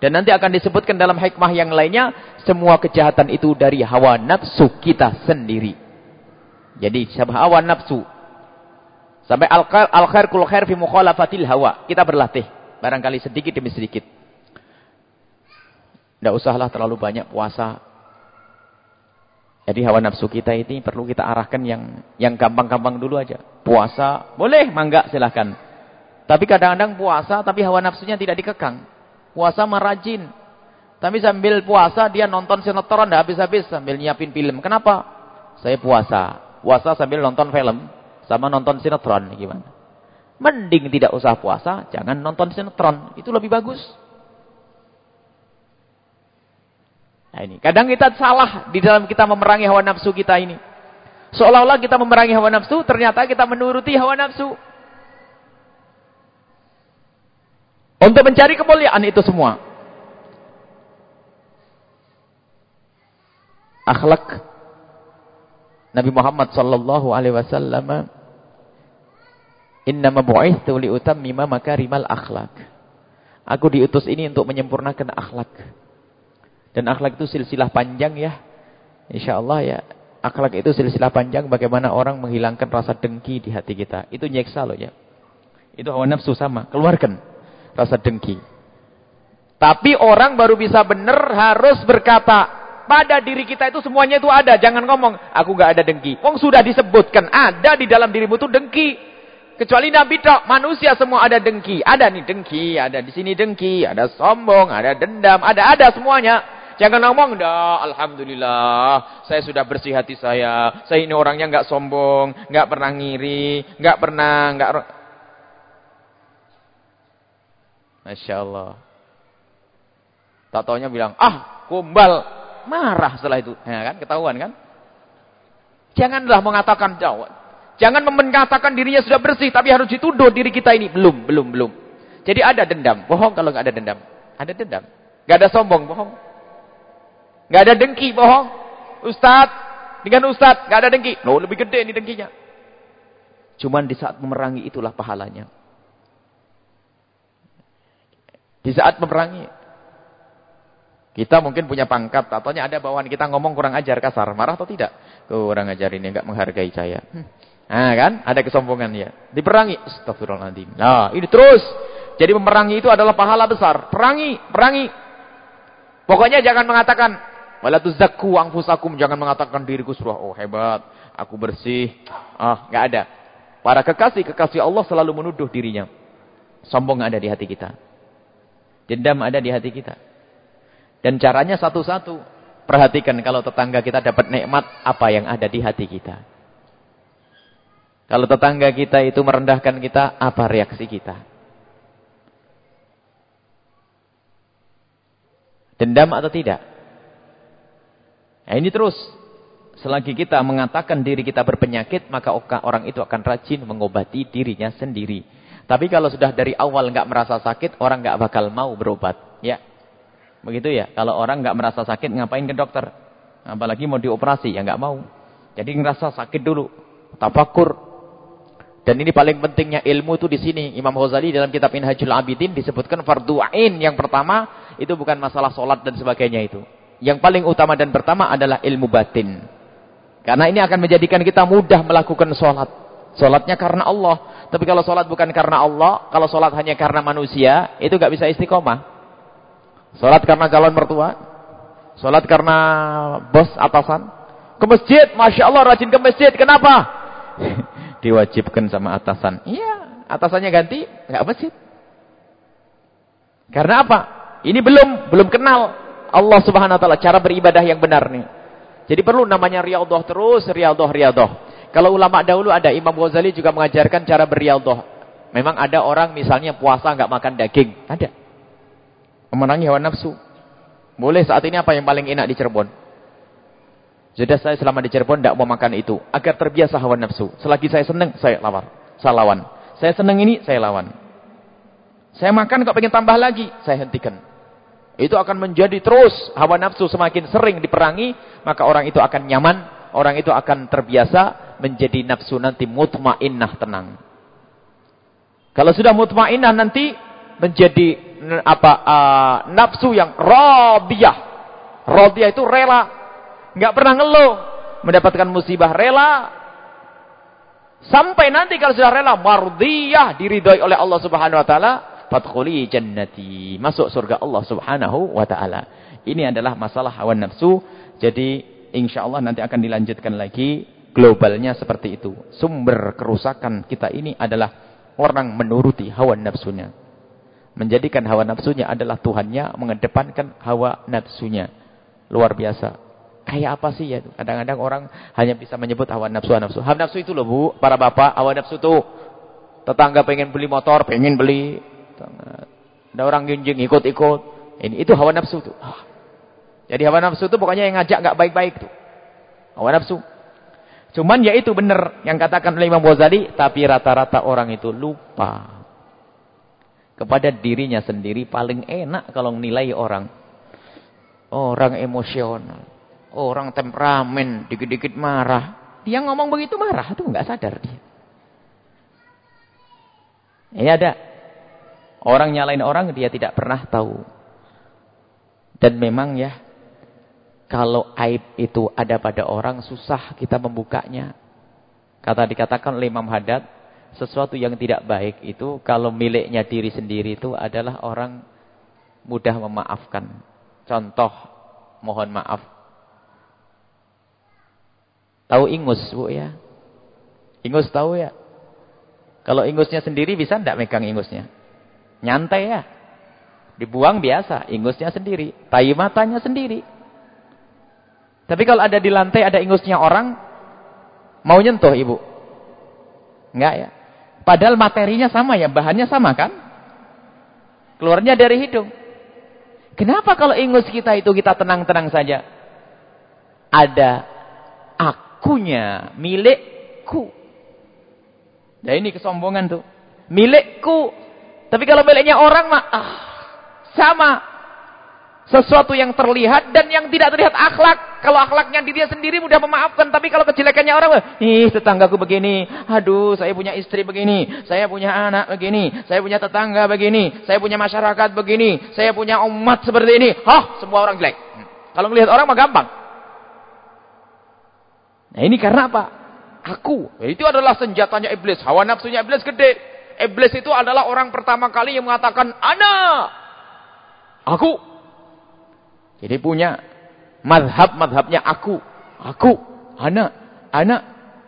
Dan nanti akan disebutkan dalam hikmah yang lainnya, semua kejahatan itu dari hawa nafsu kita sendiri. Jadi, hawa nafsu. Sampai al-khair kul khair fi mukhalafatil hawa. Kita berlatih. Barangkali sedikit demi sedikit. Tidak usahlah terlalu banyak puasa. Jadi hawa nafsu kita ini perlu kita arahkan yang yang gampang-gampang dulu aja. Puasa, boleh, mangga silahkan. Tapi kadang-kadang puasa, tapi hawa nafsunya tidak dikekang. Puasa merajin. Tapi sambil puasa dia nonton sinetron habis-habis sambil nyiapin film. Kenapa? Saya puasa. Puasa sambil nonton film sama nonton sinetron gimana? Mending tidak usah puasa, jangan nonton sinetron. Itu lebih bagus. Nah ini, kadang kita salah di dalam kita memerangi hawa nafsu kita ini. Seolah-olah kita memerangi hawa nafsu, ternyata kita menuruti hawa nafsu. Untuk mencari kemuliaan itu semua. Akhlak Nabi Muhammad sallallahu alaihi wasallam Innama bu'ithu liutammima makarimal akhlak. Aku diutus ini untuk menyempurnakan akhlak. Dan akhlak itu silsilah panjang ya. Insyaallah ya. Akhlak itu silsilah panjang bagaimana orang menghilangkan rasa dengki di hati kita. Itu nyeksa loh ya. Itu hawa nafsu sama. Keluarkan rasa dengki. Tapi orang baru bisa benar harus berkata, pada diri kita itu semuanya itu ada. Jangan ngomong, aku gak ada dengki. Wong sudah disebutkan, ada di dalam dirimu itu dengki. Kecuali Nabi tak, manusia semua ada dengki. Ada nih dengki, ada di sini dengki, ada sombong, ada dendam, ada ada semuanya. Jangan ngomong, dah Alhamdulillah, saya sudah bersih hati saya. Saya ini orangnya nggak sombong, nggak pernah ngiri, nggak pernah, nggak Masya Allah. Tak taunya bilang, ah kumbal. Marah setelah itu. Ya kan, ketahuan kan. Janganlah mengatakan jawab. Jangan mengatakan dirinya sudah bersih, tapi harus dituduh diri kita ini. Belum, belum, belum. Jadi ada dendam. Bohong kalau nggak ada dendam. Ada dendam. Nggak ada sombong, bohong. Nggak ada dengki, bohong. Ustadz, dengan ustaz, nggak ada dengki. Loh, lebih gede ini dengkinya. Cuman di saat memerangi itulah pahalanya. Di saat memerangi. Kita mungkin punya pangkat, ataunya ada bawahan kita ngomong kurang ajar kasar, marah atau tidak? Kurang ajar ini nggak menghargai saya. Hmm. Nah kan, ada kesombongan ya. Diperangi, astagfirullahaladzim. Nah, ini terus. Jadi memerangi itu adalah pahala besar. Perangi, perangi. Pokoknya jangan mengatakan, wala tuzakku anfusakum, jangan mengatakan diriku surah, oh hebat, aku bersih. Ah, nggak ada. Para kekasih-kekasih Allah selalu menuduh dirinya. Sombong ada di hati kita. Dendam ada di hati kita. Dan caranya satu-satu. Perhatikan kalau tetangga kita dapat nikmat, apa yang ada di hati kita. Kalau tetangga kita itu merendahkan kita, apa reaksi kita? Dendam atau tidak? Nah, ini terus. Selagi kita mengatakan diri kita berpenyakit, maka orang itu akan rajin mengobati dirinya sendiri. Tapi kalau sudah dari awal nggak merasa sakit, orang nggak bakal mau berobat. Ya, begitu ya. Kalau orang nggak merasa sakit, ngapain ke dokter? Apalagi mau dioperasi, ya nggak mau. Jadi ngerasa sakit dulu, tafakur. Dan ini paling pentingnya ilmu itu di sini. Imam Ghazali dalam kitab Minhajul Abidin disebutkan fardu ain yang pertama itu bukan masalah solat dan sebagainya itu. Yang paling utama dan pertama adalah ilmu batin. Karena ini akan menjadikan kita mudah melakukan sholat. Sholatnya karena Allah. Tapi kalau sholat bukan karena Allah, kalau sholat hanya karena manusia, itu gak bisa istiqomah. Sholat karena calon mertua. Sholat karena bos atasan. Ke masjid, Masya Allah rajin ke masjid. Kenapa? Diwajibkan sama atasan. Iya, atasannya ganti, gak masjid. Karena apa? Ini belum, belum kenal Allah subhanahu wa ta'ala. Cara beribadah yang benar nih. Jadi perlu namanya riyadhah terus, riyadhah, riyadhah. Kalau ulama dahulu ada, Imam Ghazali juga mengajarkan cara berriyadhah. Memang ada orang misalnya puasa nggak makan daging. Ada. Memenangi hawa nafsu. Boleh saat ini apa yang paling enak di Cirebon? Sudah saya selama di Cirebon tidak mau makan itu. Agar terbiasa hawa nafsu. Selagi saya senang, saya lawan. Saya lawan. Saya senang ini, saya lawan. Saya makan kok pengen tambah lagi, saya hentikan. Itu akan menjadi terus hawa nafsu semakin sering diperangi, maka orang itu akan nyaman, orang itu akan terbiasa menjadi nafsu nanti mutmainnah tenang. Kalau sudah mutmainnah nanti menjadi apa uh, nafsu yang radiyah. Radiyah itu rela, nggak pernah ngeluh, mendapatkan musibah rela. Sampai nanti kalau sudah rela mardiyah diridhoi oleh Allah Subhanahu wa taala, fadkhuli jannati. Masuk surga Allah Subhanahu wa taala. Ini adalah masalah hawa nafsu. Jadi insyaallah nanti akan dilanjutkan lagi globalnya seperti itu. Sumber kerusakan kita ini adalah orang menuruti hawa nafsunya. Menjadikan hawa nafsunya adalah Tuhannya, mengedepankan hawa nafsunya. Luar biasa. Kayak apa sih ya? Kadang-kadang orang hanya bisa menyebut hawa nafsu, hawa nafsu. Hawa nafsu itu loh bu, para bapak, hawa nafsu itu. Tetangga pengen beli motor, pengen beli. Ada orang junjung ikut-ikut. Ini itu hawa nafsu tuh. Jadi hawa nafsu itu pokoknya yang ngajak nggak baik-baik tuh. Hawa nafsu. Cuman ya itu benar yang katakan oleh Imam Ghazali, tapi rata-rata orang itu lupa. Kepada dirinya sendiri paling enak kalau menilai orang. Orang emosional. Orang temperamen, dikit-dikit marah. Dia ngomong begitu marah, itu nggak sadar dia. Ini ada Orang nyalain orang dia tidak pernah tahu. Dan memang ya, kalau aib itu ada pada orang, susah kita membukanya. Kata dikatakan oleh Imam Haddad, sesuatu yang tidak baik itu, kalau miliknya diri sendiri itu adalah orang mudah memaafkan. Contoh, mohon maaf. Tahu ingus, Bu ya? Ingus tahu ya? Kalau ingusnya sendiri bisa tidak megang ingusnya? Nyantai ya. Dibuang biasa, ingusnya sendiri. Tai matanya sendiri. Tapi kalau ada di lantai, ada ingusnya orang, mau nyentuh ibu? Enggak ya. Padahal materinya sama ya, bahannya sama kan? Keluarnya dari hidung. Kenapa kalau ingus kita itu kita tenang-tenang saja? Ada akunya, milikku. Nah ini kesombongan tuh. Milikku. Tapi kalau miliknya orang mah ah, sama. Sesuatu yang terlihat dan yang tidak terlihat akhlak. Kalau akhlaknya diri sendiri mudah memaafkan. Tapi kalau kejelekannya orang, ih tetanggaku begini. Aduh, saya punya istri begini. Saya punya anak begini. Saya punya tetangga begini. Saya punya masyarakat begini. Saya punya umat seperti ini. Hah, semua orang jelek. Hmm. Kalau melihat orang mah gampang. Nah ini karena apa? Aku. Itu adalah senjatanya iblis. Hawa nafsunya iblis gede. Iblis itu adalah orang pertama kali yang mengatakan, Ana. Aku. Jadi punya madhab-madhabnya aku. Aku. Ana. Ana.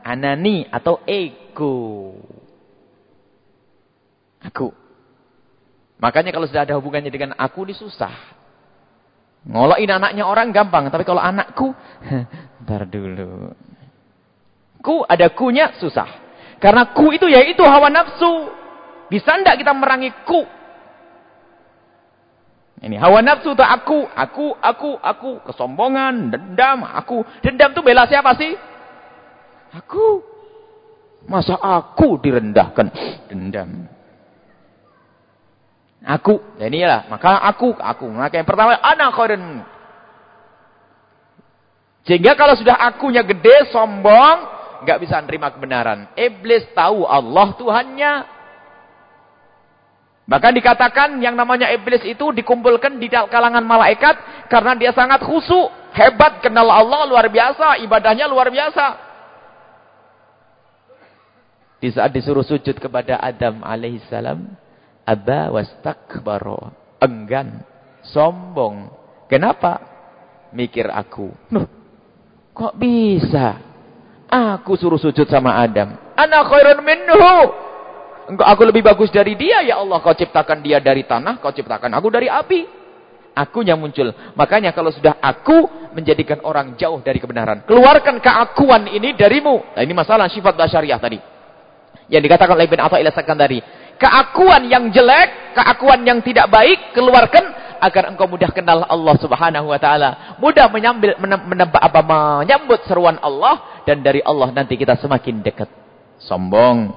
Anani atau ego. Aku. Makanya kalau sudah ada hubungannya dengan aku ini susah. Ngolokin anaknya orang gampang. Tapi kalau anakku, ntar dulu. Ku ada kunya susah. Karena ku itu yaitu hawa nafsu. Bisa enggak kita merangi ku? Ini hawa nafsu itu aku, aku, aku, aku, kesombongan, dendam, aku. Dendam itu bela siapa sih? Aku. Masa aku direndahkan? Dendam. Aku. Ya inilah, maka aku, aku. Maka yang pertama, anak khairun. Sehingga kalau sudah akunya gede, sombong, nggak bisa nerima kebenaran. Iblis tahu Allah Tuhannya. Bahkan dikatakan yang namanya iblis itu dikumpulkan di kalangan malaikat karena dia sangat khusyuk, hebat kenal Allah luar biasa, ibadahnya luar biasa. Di saat disuruh sujud kepada Adam alaihissalam, aba wastakbaro, enggan, sombong. Kenapa? Mikir aku. Nuh, kok bisa? Aku suruh sujud sama Adam. Anak khairun minhu. Engkau aku lebih bagus dari dia ya Allah. Kau ciptakan dia dari tanah, kau ciptakan aku dari api. Aku yang muncul. Makanya kalau sudah aku menjadikan orang jauh dari kebenaran. Keluarkan keakuan ini darimu. Nah ini masalah sifat dasyariah tadi. Yang dikatakan oleh Ibn Atta'ila tadi. Keakuan yang jelek, keakuan yang tidak baik, keluarkan agar engkau mudah kenal Allah Subhanahu wa taala. Mudah menyambut menebak apa menyambut seruan Allah dan dari Allah nanti kita semakin dekat. Sombong,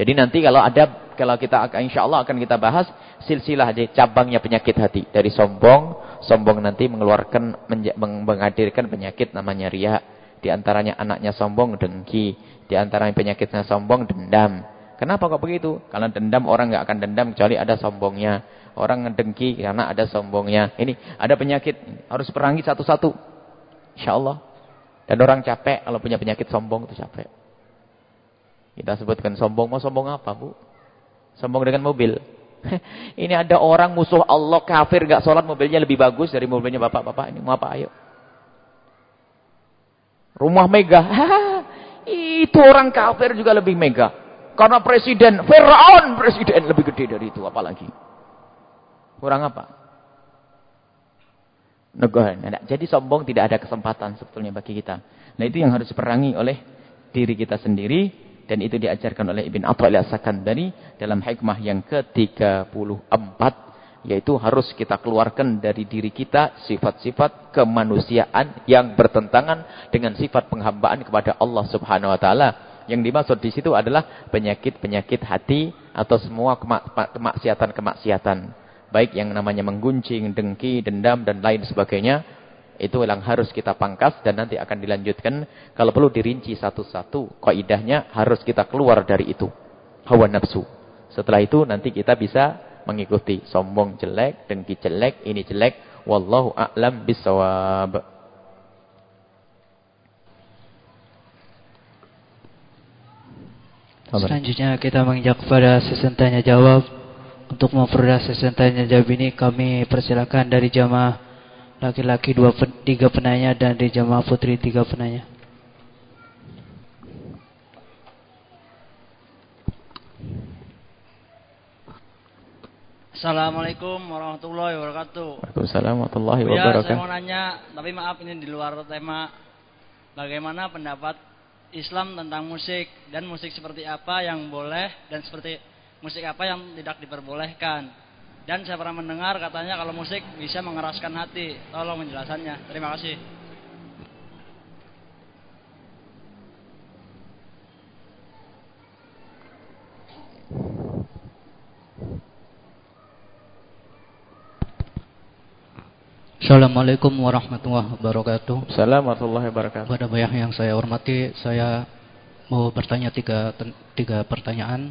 jadi nanti kalau ada, kalau kita insya Allah akan kita bahas silsilah cabangnya penyakit hati. Dari sombong, sombong nanti mengeluarkan, menghadirkan penyakit namanya ria. Di antaranya anaknya sombong, dengki. Di antaranya penyakitnya sombong, dendam. Kenapa kok begitu? Karena dendam orang nggak akan dendam kecuali ada sombongnya. Orang ngedengki karena ada sombongnya. Ini ada penyakit harus perangi satu-satu. Insya Allah. Dan orang capek kalau punya penyakit sombong itu capek. Kita sebutkan sombong. Mau sombong apa, Bu? Sombong dengan mobil. ini ada orang musuh Allah kafir gak sholat mobilnya lebih bagus dari mobilnya bapak-bapak. Ini mau apa? Ayo. Rumah mega. itu orang kafir juga lebih mega. Karena presiden, Fir'aun presiden lebih gede dari itu. Apalagi. Kurang apa? Negara. Nah, jadi sombong tidak ada kesempatan sebetulnya bagi kita. Nah itu yang harus diperangi oleh diri kita sendiri dan itu diajarkan oleh Ibn Atta'illah Sakandari dalam hikmah yang ke-34 yaitu harus kita keluarkan dari diri kita sifat-sifat kemanusiaan yang bertentangan dengan sifat penghambaan kepada Allah Subhanahu wa taala. Yang dimaksud di situ adalah penyakit-penyakit hati atau semua kemaksiatan-kemaksiatan. Baik yang namanya mengguncing, dengki, dendam dan lain sebagainya itu yang harus kita pangkas dan nanti akan dilanjutkan. Kalau perlu dirinci satu-satu. Kaidahnya harus kita keluar dari itu. Hawa nafsu. Setelah itu nanti kita bisa mengikuti. Sombong jelek, dengki jelek, ini jelek. Wallahu a'lam bisawab.
Selanjutnya kita menginjak kepada sesi tanya jawab. Untuk mempermudah sesi tanya jawab ini kami persilakan dari jamaah laki-laki dua tiga penanya dan di jamaah putri tiga penanya.
Assalamualaikum warahmatullahi wabarakatuh.
Waalaikumsalam warahmatullahi wabarakatuh.
Ya, saya mau nanya, tapi maaf ini di luar tema. Bagaimana pendapat Islam tentang musik dan musik seperti apa yang boleh dan seperti musik apa yang tidak diperbolehkan? Dan saya pernah mendengar katanya kalau musik bisa mengeraskan hati. Tolong menjelasannya. Terima kasih.
Assalamualaikum warahmatullahi wabarakatuh.
Assalamualaikum warahmatullahi wabarakatuh.
Pada bayang yang saya hormati, saya mau bertanya tiga, tiga pertanyaan.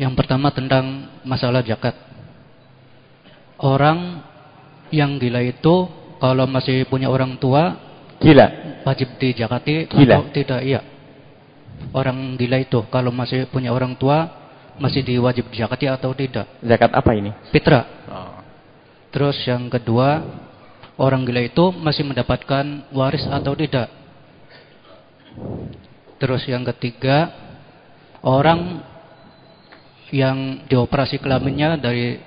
Yang pertama tentang masalah zakat. Orang yang gila itu kalau masih punya orang tua,
gila,
wajib dijakati
gila.
atau tidak? Iya. Orang gila itu kalau masih punya orang tua, masih diwajib dijakati atau tidak?
Zakat apa ini?
Fitrah.
Oh.
Terus yang kedua, orang gila itu masih mendapatkan waris atau tidak? Terus yang ketiga, orang yang dioperasi kelaminnya dari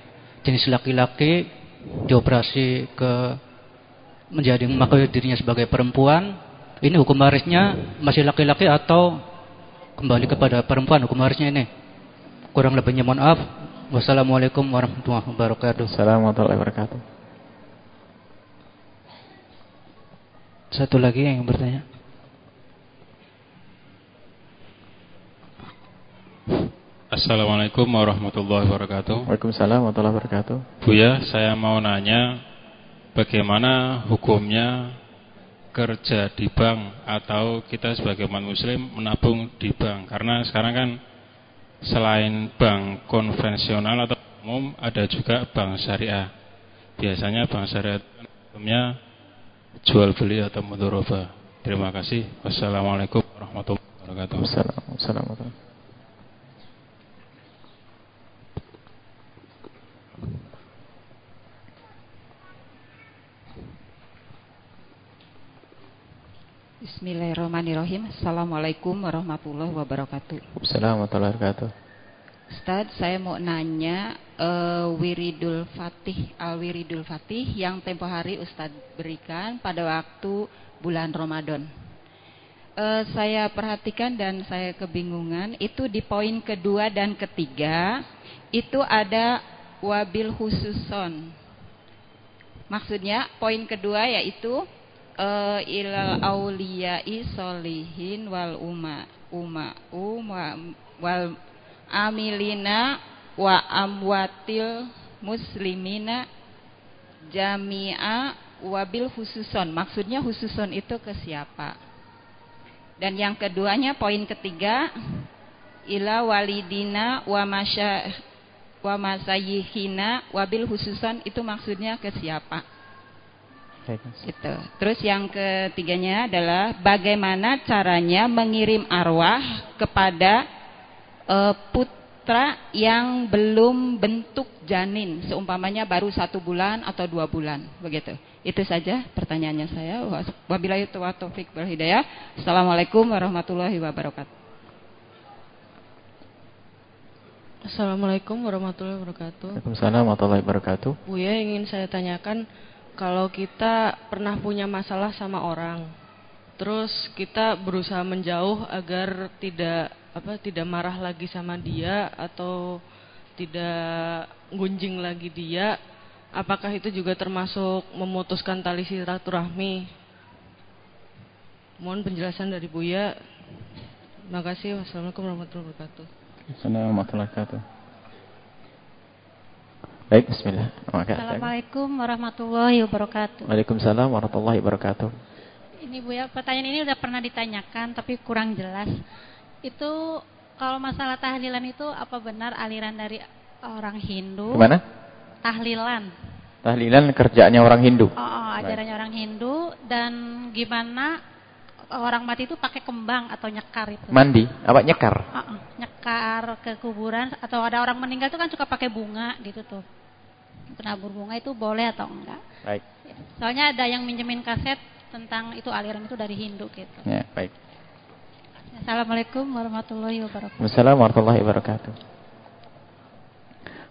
jenis laki-laki dioperasi ke menjadi mengakui dirinya sebagai perempuan, ini hukum warisnya masih laki-laki atau kembali kepada perempuan hukum warisnya ini? Kurang lebihnya mohon maaf. Wassalamualaikum warahmatullahi wabarakatuh.
Assalamualaikum warahmatullahi wabarakatuh.
Satu lagi yang bertanya.
Assalamualaikum warahmatullahi wabarakatuh.
Waalaikumsalam warahmatullahi wabarakatuh.
Buya, saya mau nanya bagaimana hukumnya kerja di bank atau kita sebagai umat muslim menabung di bank karena sekarang kan selain bank konvensional atau umum ada juga bank syariah. Biasanya bank syariah umumnya jual beli atau mudoroba. Terima kasih. Wassalamualaikum warahmatullahi wabarakatuh.
Wassalamualaikum.
Bismillahirrahmanirrahim. Assalamualaikum warahmatullahi wabarakatuh.
Assalamualaikum warahmatullahi wabarakatuh.
Ustaz, saya mau nanya uh, Wiridul Fatih, Al Wiridul Fatih yang tempo hari Ustaz berikan pada waktu bulan Ramadan. Uh, saya perhatikan dan saya kebingungan itu di poin kedua dan ketiga itu ada wabil khususon. Maksudnya poin kedua yaitu uh, ilal auliyai solihin wal umma umma umma wal amilina wa amwatil muslimina jami'a wabil khususon. Maksudnya khususon itu ke siapa? Dan yang keduanya poin ketiga ila walidina wa masya wa masayihina wabil khususon itu maksudnya ke siapa itu. Terus yang ketiganya adalah bagaimana caranya mengirim arwah kepada uh, putra yang belum bentuk janin, seumpamanya baru satu bulan atau dua bulan, begitu. Itu saja pertanyaannya saya. Wabillahi taufiq wal hidayah. Assalamualaikum warahmatullahi wabarakatuh.
Assalamualaikum warahmatullahi wabarakatuh.
Waalaikumsalam warahmatullahi wabarakatuh.
Buya ingin saya tanyakan kalau kita pernah punya masalah sama orang, terus kita berusaha menjauh agar tidak apa tidak marah lagi sama dia atau tidak gunjing lagi dia, apakah itu juga termasuk memutuskan tali silaturahmi? Mohon penjelasan dari Buya. Terima kasih. Wassalamualaikum warahmatullahi wabarakatuh.
Assalamualaikum warahmatullahi wabarakatuh. Baik, bismillah.
Assalamualaikum warahmatullahi wabarakatuh.
Waalaikumsalam warahmatullahi wabarakatuh.
Ini Bu ya, pertanyaan ini udah pernah ditanyakan tapi kurang jelas. Itu kalau masalah tahlilan itu apa benar aliran dari orang Hindu?
Gimana?
Tahlilan.
Tahlilan kerjaannya orang Hindu.
Oh, oh ajarannya Baik. orang Hindu dan gimana orang mati itu pakai kembang atau nyekar itu.
Mandi, apa nyekar?
Uh, uh, nyekar ke kuburan atau ada orang meninggal itu kan suka pakai bunga gitu tuh. Penabur bunga itu boleh atau enggak?
Baik.
Soalnya ada yang minjemin kaset tentang itu aliran itu dari Hindu gitu.
Ya, baik.
Assalamualaikum warahmatullahi wabarakatuh.
Assalamualaikum warahmatullahi wabarakatuh.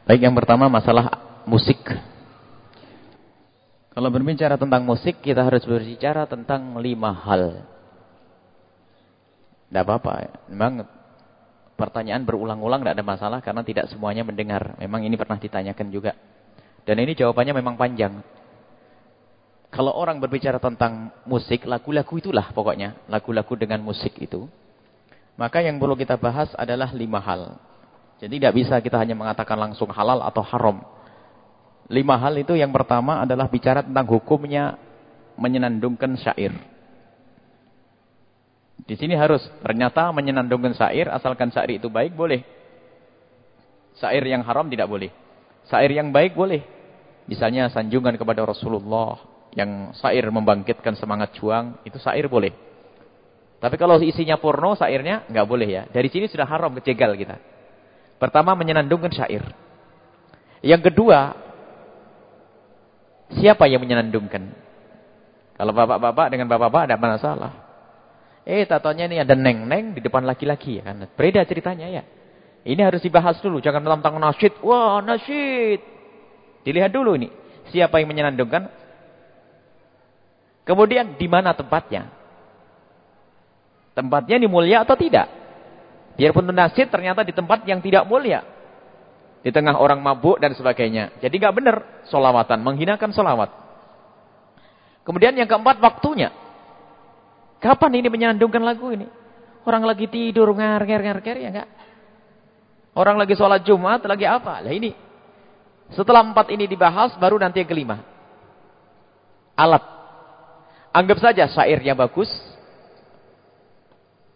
Baik, yang pertama masalah musik. Kalau berbicara tentang musik, kita harus berbicara tentang lima hal. Tidak apa-apa. Memang pertanyaan berulang-ulang tidak ada masalah karena tidak semuanya mendengar. Memang ini pernah ditanyakan juga. Dan ini jawabannya memang panjang. Kalau orang berbicara tentang musik, lagu-lagu itulah pokoknya. Lagu-lagu dengan musik itu. Maka yang perlu kita bahas adalah lima hal. Jadi tidak bisa kita hanya mengatakan langsung halal atau haram. Lima hal itu yang pertama adalah bicara tentang hukumnya menyenandungkan syair. Di sini harus ternyata menyenandungkan syair asalkan syair itu baik boleh. Syair yang haram tidak boleh. Syair yang baik boleh. Misalnya sanjungan kepada Rasulullah yang syair membangkitkan semangat juang, itu syair boleh. Tapi kalau isinya porno, syairnya nggak boleh ya. Dari sini sudah haram kecegal kita. Pertama menyenandungkan syair. Yang kedua, siapa yang menyenandungkan? Kalau bapak-bapak dengan bapak-bapak ada masalah. Eh, tatonya ini ada neng-neng di depan laki-laki ya kan. Beda ceritanya ya. Ini harus dibahas dulu, jangan mentang nasyid. Wah, nasyid. Dilihat dulu ini. Siapa yang menyenandungkan? Kemudian di mana tempatnya? Tempatnya ini mulia atau tidak? Biarpun nasyid ternyata di tempat yang tidak mulia. Di tengah orang mabuk dan sebagainya. Jadi nggak benar solawatan, menghinakan solawat. Kemudian yang keempat waktunya. Kapan ini menyandungkan lagu ini? Orang lagi tidur ngar-ngar-ngar ya enggak? Orang lagi sholat Jumat, lagi apa? Lah ini. Setelah empat ini dibahas, baru nanti yang kelima. Alat. Anggap saja syairnya bagus.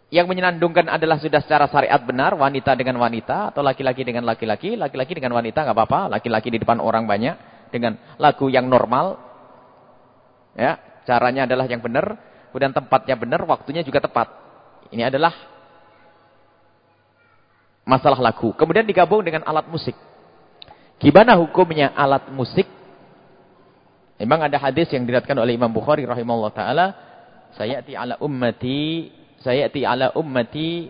Yang menyenandungkan adalah sudah secara syariat benar, wanita dengan wanita, atau laki-laki dengan laki-laki, laki-laki dengan wanita, nggak apa-apa, laki-laki di depan orang banyak, dengan lagu yang normal. Ya, caranya adalah yang benar, kemudian tempatnya benar, waktunya juga tepat. Ini adalah masalah lagu. Kemudian digabung dengan alat musik. Gimana hukumnya alat musik? Memang ada hadis yang diriwayatkan oleh Imam Bukhari rahimahullah taala, sayati ala ummati, sayati ala ummati,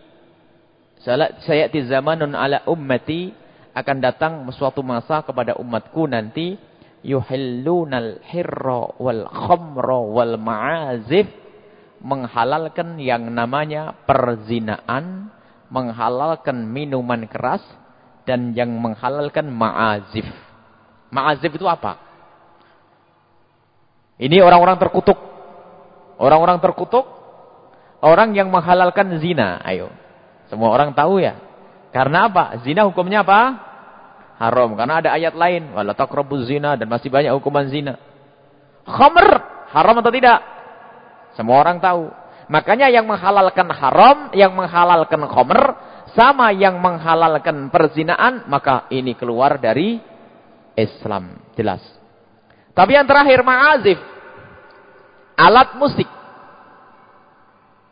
sayati zamanun ala ummati akan datang suatu masa kepada umatku nanti yuhillunal hirra wal khamra wal ma'azif menghalalkan yang namanya perzinaan, menghalalkan minuman keras, dan yang menghalalkan ma'azif. Ma'azif itu apa? Ini orang-orang terkutuk. Orang-orang terkutuk, orang yang menghalalkan zina. Ayo, semua orang tahu ya. Karena apa? Zina hukumnya apa? Haram. Karena ada ayat lain. Wala taqrabuz zina dan masih banyak hukuman zina. Khamr, haram atau tidak? Semua orang tahu. Makanya yang menghalalkan haram, yang menghalalkan khomer, sama yang menghalalkan perzinaan, maka ini keluar dari Islam. Jelas. Tapi yang terakhir, ma'azif. Alat musik.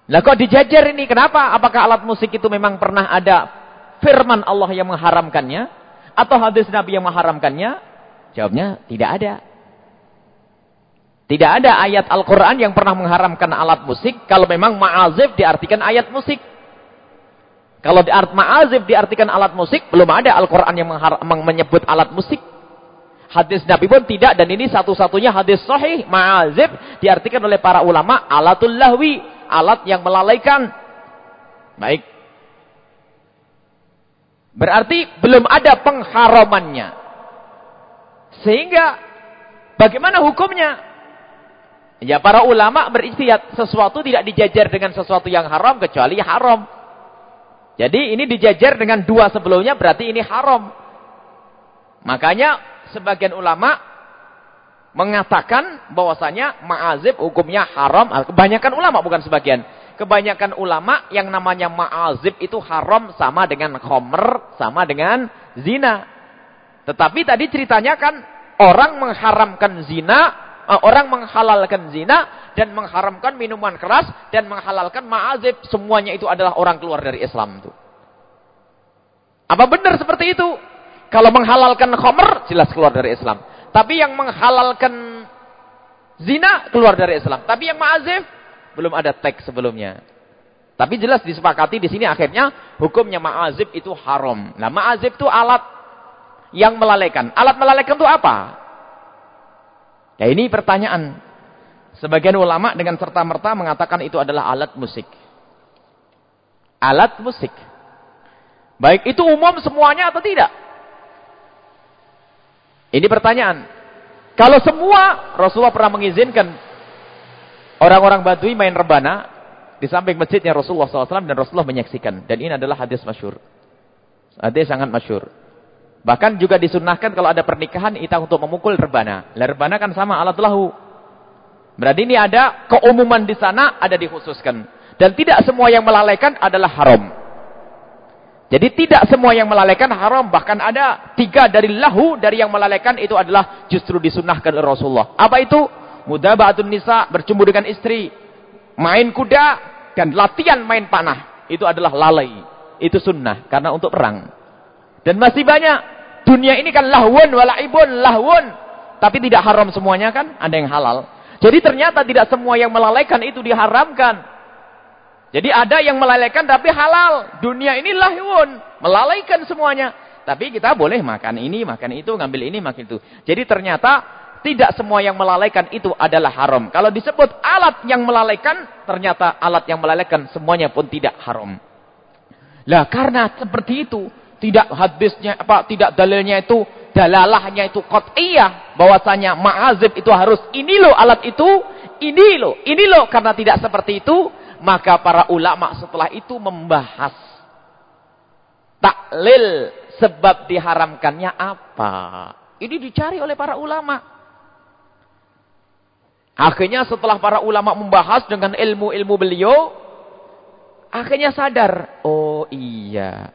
Lah kok dijajar ini? Kenapa? Apakah alat musik itu memang pernah ada firman Allah yang mengharamkannya? Atau hadis Nabi yang mengharamkannya? Jawabnya, tidak ada. Tidak ada ayat Al-Quran yang pernah mengharamkan alat musik. Kalau memang ma'azif diartikan ayat musik. Kalau diart ma'azif diartikan alat musik. Belum ada Al-Quran yang menyebut alat musik. Hadis Nabi pun tidak. Dan ini satu-satunya hadis sahih. Ma'azif diartikan oleh para ulama. Alatul lahwi. Alat yang melalaikan. Baik. Berarti belum ada pengharamannya. Sehingga bagaimana hukumnya? Ya para ulama beristihad sesuatu tidak dijajar dengan sesuatu yang haram kecuali haram. Jadi ini dijajar dengan dua sebelumnya berarti ini haram. Makanya sebagian ulama mengatakan bahwasanya ma'azib hukumnya haram. Kebanyakan ulama bukan sebagian. Kebanyakan ulama yang namanya ma'azib itu haram sama dengan khomer, sama dengan zina. Tetapi tadi ceritanya kan orang mengharamkan zina orang menghalalkan zina dan mengharamkan minuman keras dan menghalalkan ma'azib, semuanya itu adalah orang keluar dari Islam itu. Apa benar seperti itu? Kalau menghalalkan khomer, jelas keluar dari Islam. Tapi yang menghalalkan zina, keluar dari Islam. Tapi yang ma'azib, belum ada teks sebelumnya. Tapi jelas disepakati di sini akhirnya hukumnya ma'azib itu haram. Nah ma'azib itu alat yang melalaikan. Alat melalaikan itu apa? Ya ini pertanyaan. Sebagian ulama dengan serta-merta mengatakan itu adalah alat musik. Alat musik. Baik itu umum semuanya atau tidak? Ini pertanyaan. Kalau semua Rasulullah pernah mengizinkan orang-orang Badui main rebana di samping masjidnya Rasulullah SAW dan Rasulullah menyaksikan. Dan ini adalah hadis masyur. Hadis sangat masyur. Bahkan juga disunahkan kalau ada pernikahan kita untuk memukul rebana. Lah rebana kan sama alat lahu. Berarti ini ada keumuman di sana, ada dikhususkan. Dan tidak semua yang melalaikan adalah haram. Jadi tidak semua yang melalaikan haram. Bahkan ada tiga dari lahu dari yang melalaikan itu adalah justru disunahkan oleh Rasulullah. Apa itu? Mudabatun nisa, bercumbu dengan istri. Main kuda, dan latihan main panah. Itu adalah lalai. Itu sunnah. Karena untuk perang. Dan masih banyak. Dunia ini kan lahwun, walaibun, lahwun. Tapi tidak haram semuanya kan? Ada yang halal. Jadi ternyata tidak semua yang melalaikan itu diharamkan. Jadi ada yang melalaikan tapi halal. Dunia ini lahun. Melalaikan semuanya. Tapi kita boleh makan ini, makan itu, ngambil ini, makan itu. Jadi ternyata tidak semua yang melalaikan itu adalah haram. Kalau disebut alat yang melalaikan, ternyata alat yang melalaikan semuanya pun tidak haram. Lah karena seperti itu, tidak hadisnya apa tidak dalilnya itu dalalahnya itu qat'iyah. Bahwasanya ma'azib itu harus ini loh alat itu ini loh ini loh. Karena tidak seperti itu maka para ulama setelah itu membahas. Taklil sebab diharamkannya apa? Ini dicari oleh para ulama. Akhirnya setelah para ulama membahas dengan ilmu-ilmu beliau akhirnya sadar oh iya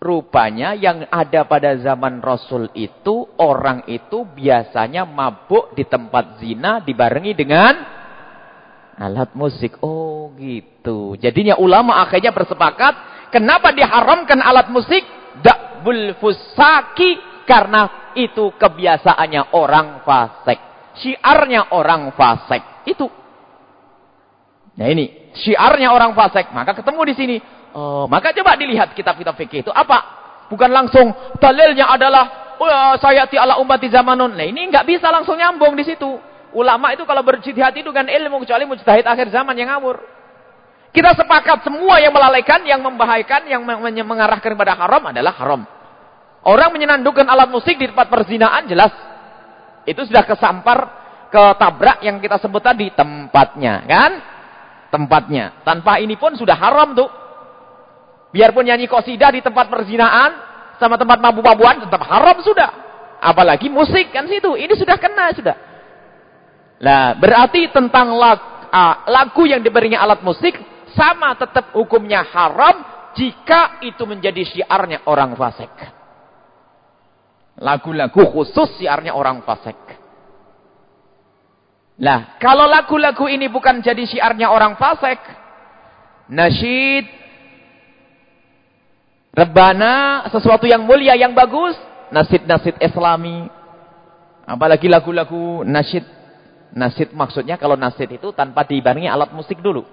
Rupanya yang ada pada zaman Rasul itu, orang itu biasanya mabuk di tempat zina dibarengi dengan alat musik. Oh gitu. Jadinya ulama akhirnya bersepakat, kenapa diharamkan alat musik? Dakbul fusaki. Karena itu kebiasaannya orang fasik. Syiarnya orang fasik. Itu. Nah ini, syiarnya orang fasik. Maka ketemu di sini. Oh, maka coba dilihat kitab-kitab fikih itu apa? Bukan langsung dalilnya adalah oh, saya ti ala ummati zamanun. Nah, ini enggak bisa langsung nyambung di situ. Ulama itu kalau berjihad itu dengan ilmu kecuali mujtahid akhir zaman yang ngawur. Kita sepakat semua yang melalaikan, yang membahayakan, yang mengarahkan kepada haram adalah haram. Orang menyenandungkan alat musik di tempat perzinaan jelas. Itu sudah kesampar, ketabrak yang kita sebut tadi tempatnya, kan? Tempatnya. Tanpa ini pun sudah haram tuh. Biarpun nyanyi kosidah di tempat perzinaan sama tempat mabu-mabuan tetap haram sudah. Apalagi musik kan situ. Ini sudah kena sudah. Nah, berarti tentang lagu, uh, lagu yang diberinya alat musik sama tetap hukumnya haram jika itu menjadi syiarnya orang fasik. Lagu-lagu khusus syiarnya orang fasik. Nah, kalau lagu-lagu ini bukan jadi syiarnya orang fasik, nasyid Rebana, sesuatu yang mulia, yang bagus. Nasid-nasid islami. Apalagi lagu-lagu nasid. Nasid maksudnya kalau nasid itu tanpa dibarengi alat musik dulu.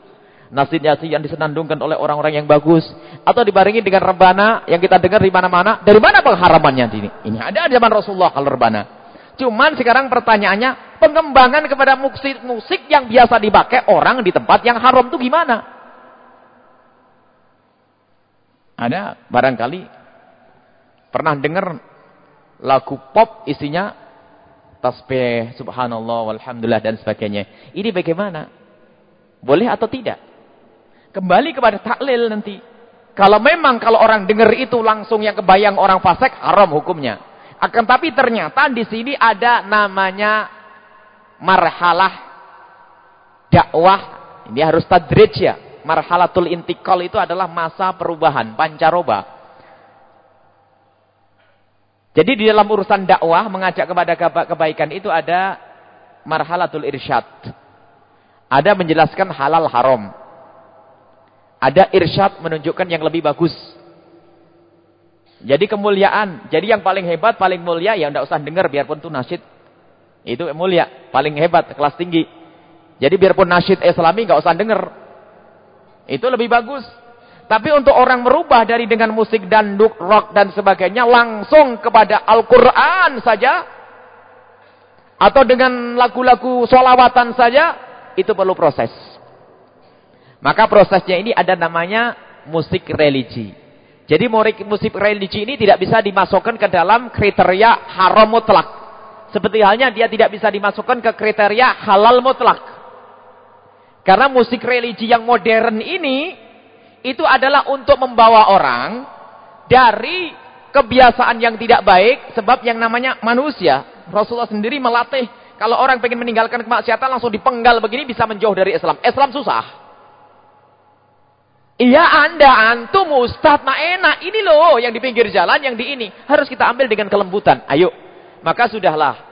Nasid-nasid yang disenandungkan oleh orang-orang yang bagus. Atau dibarengi dengan rebana yang kita dengar di mana-mana. Dari mana pengharamannya ini? Ini ada zaman Rasulullah kalau rebana. Cuman sekarang pertanyaannya, pengembangan kepada musik-musik yang biasa dipakai orang di tempat yang haram itu gimana? Ada barangkali pernah dengar lagu pop isinya tasbih, subhanallah, walhamdulillah dan sebagainya. Ini bagaimana? Boleh atau tidak? Kembali kepada taklil nanti. Kalau memang kalau orang dengar itu langsung yang kebayang orang fasik, haram hukumnya. Akan tapi ternyata di sini ada namanya marhalah dakwah. Ini harus tadrij ya marhalatul intikal itu adalah masa perubahan, pancaroba. Jadi di dalam urusan dakwah mengajak kepada kebaikan itu ada marhalatul irsyad. Ada menjelaskan halal haram. Ada irsyad menunjukkan yang lebih bagus. Jadi kemuliaan. Jadi yang paling hebat, paling mulia ya tidak usah dengar biarpun itu nasyid. Itu mulia, paling hebat, kelas tinggi. Jadi biarpun nasyid islami nggak usah dengar. Itu lebih bagus. Tapi untuk orang merubah dari dengan musik danduk, rock dan sebagainya langsung kepada Al-Quran saja. Atau dengan lagu-lagu solawatan saja. Itu perlu proses. Maka prosesnya ini ada namanya musik religi. Jadi musik religi ini tidak bisa dimasukkan ke dalam kriteria haram mutlak. Seperti halnya dia tidak bisa dimasukkan ke kriteria halal mutlak. Karena musik religi yang modern ini itu adalah untuk membawa orang dari kebiasaan yang tidak baik sebab yang namanya manusia. Rasulullah sendiri melatih kalau orang pengen meninggalkan kemaksiatan langsung dipenggal begini bisa menjauh dari Islam. Islam susah. Iya anda, antum, ustadz, mah enak. Ini loh yang di pinggir jalan, yang di ini. Harus kita ambil dengan kelembutan. Ayo. Maka sudahlah.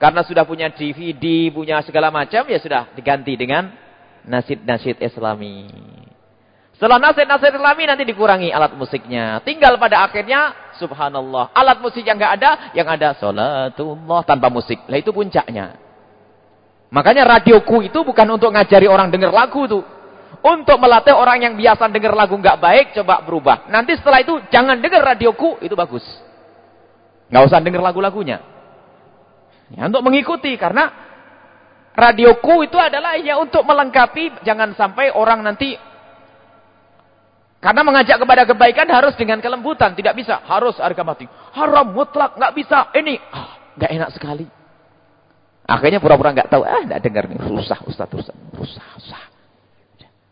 Karena sudah punya DVD, punya segala macam, ya sudah diganti dengan nasid-nasid islami. Setelah nasid-nasid islami nanti dikurangi alat musiknya. Tinggal pada akhirnya, subhanallah. Alat musik yang nggak ada, yang ada salatullah tanpa musik. Lah itu puncaknya. Makanya radioku itu bukan untuk ngajari orang dengar lagu tuh. Untuk melatih orang yang biasa dengar lagu nggak baik, coba berubah. Nanti setelah itu jangan dengar radioku, itu bagus. Nggak usah dengar lagu-lagunya. Ya, untuk mengikuti karena radioku itu adalah ya untuk melengkapi jangan sampai orang nanti karena mengajak kepada kebaikan harus dengan kelembutan, tidak bisa harus harga mati. Haram mutlak nggak bisa. Ini ah, nggak enak sekali. Akhirnya pura-pura nggak tahu, ah nggak dengar nih, susah Ustaz, susah, susah, susah.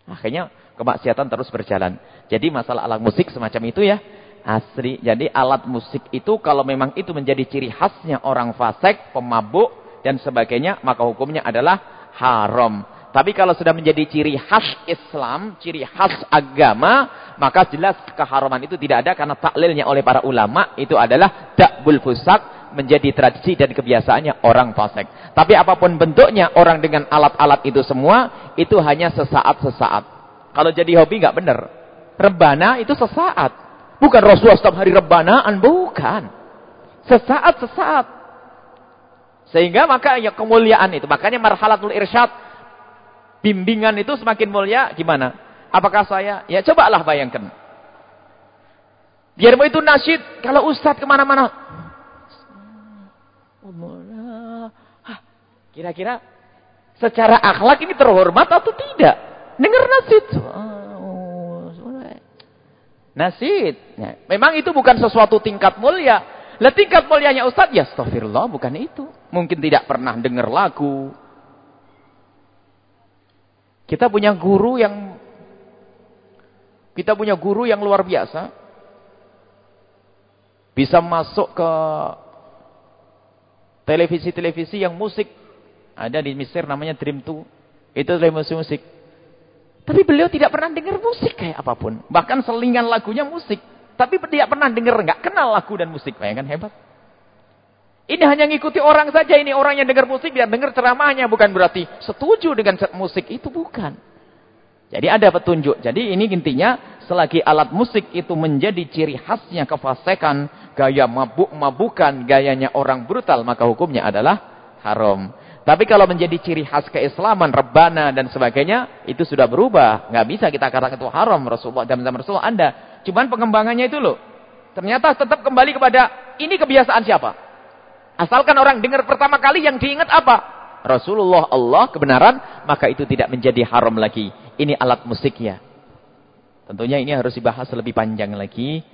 Akhirnya kemaksiatan terus berjalan. Jadi masalah alat musik semacam itu ya. Asli. Jadi alat musik itu kalau memang itu menjadi ciri khasnya orang fasik, pemabuk dan sebagainya, maka hukumnya adalah haram. Tapi kalau sudah menjadi ciri khas Islam, ciri khas agama, maka jelas keharaman itu tidak ada karena taklilnya oleh para ulama itu adalah dakbul fusak menjadi tradisi dan kebiasaannya orang fasik. Tapi apa pun bentuknya orang dengan alat-alat itu semua itu hanya sesaat-sesaat. Kalau jadi hobi nggak benar. Rebana itu sesaat. Bukan Rasulullah setiap hari rebanaan, bukan. Sesaat-sesaat. Sehingga maka ya kemuliaan itu. Makanya marhalatul irsyad bimbingan itu semakin mulia gimana? Apakah saya? Ya cobalah bayangkan. Biar itu nasyid, kalau ustadz ke mana-mana. Kira-kira secara akhlak ini terhormat atau tidak? Dengar nasyid. Nasyid. Ya, memang itu bukan sesuatu tingkat mulia. Lah tingkat mulianya ustadz, ya astagfirullah, bukan itu. Mungkin tidak pernah dengar lagu. Kita punya guru yang kita punya guru yang luar biasa. Bisa masuk ke televisi-televisi yang musik. Ada di Mesir namanya Dream 2. Itu televisi musik. Tapi beliau tidak pernah dengar musik kayak apa pun. Bahkan selingan lagunya musik. Tapi tidak pernah dengar, nggak kenal lagu dan musik. Bayangkan hebat. Ini hanya ngikuti orang saja. Ini orang yang dengar musik, dia dengar ceramahnya. Bukan berarti setuju dengan musik. Itu bukan. Jadi ada petunjuk. Jadi ini intinya, selagi alat musik itu menjadi ciri khasnya kefasekan, gaya mabuk-mabukan, gayanya orang brutal, maka hukumnya adalah haram. Tapi kalau menjadi ciri khas keislaman, rebana dan sebagainya, itu sudah berubah. Nggak bisa kita katakan itu haram. Rasulullah dan zaman Rasulullah Anda. Cuman pengembangannya itu loh. Ternyata tetap kembali kepada, ini kebiasaan siapa? Asalkan orang dengar pertama kali yang diingat apa? Rasulullah Allah kebenaran, maka itu tidak menjadi haram lagi. Ini alat musiknya. Tentunya ini harus dibahas lebih panjang lagi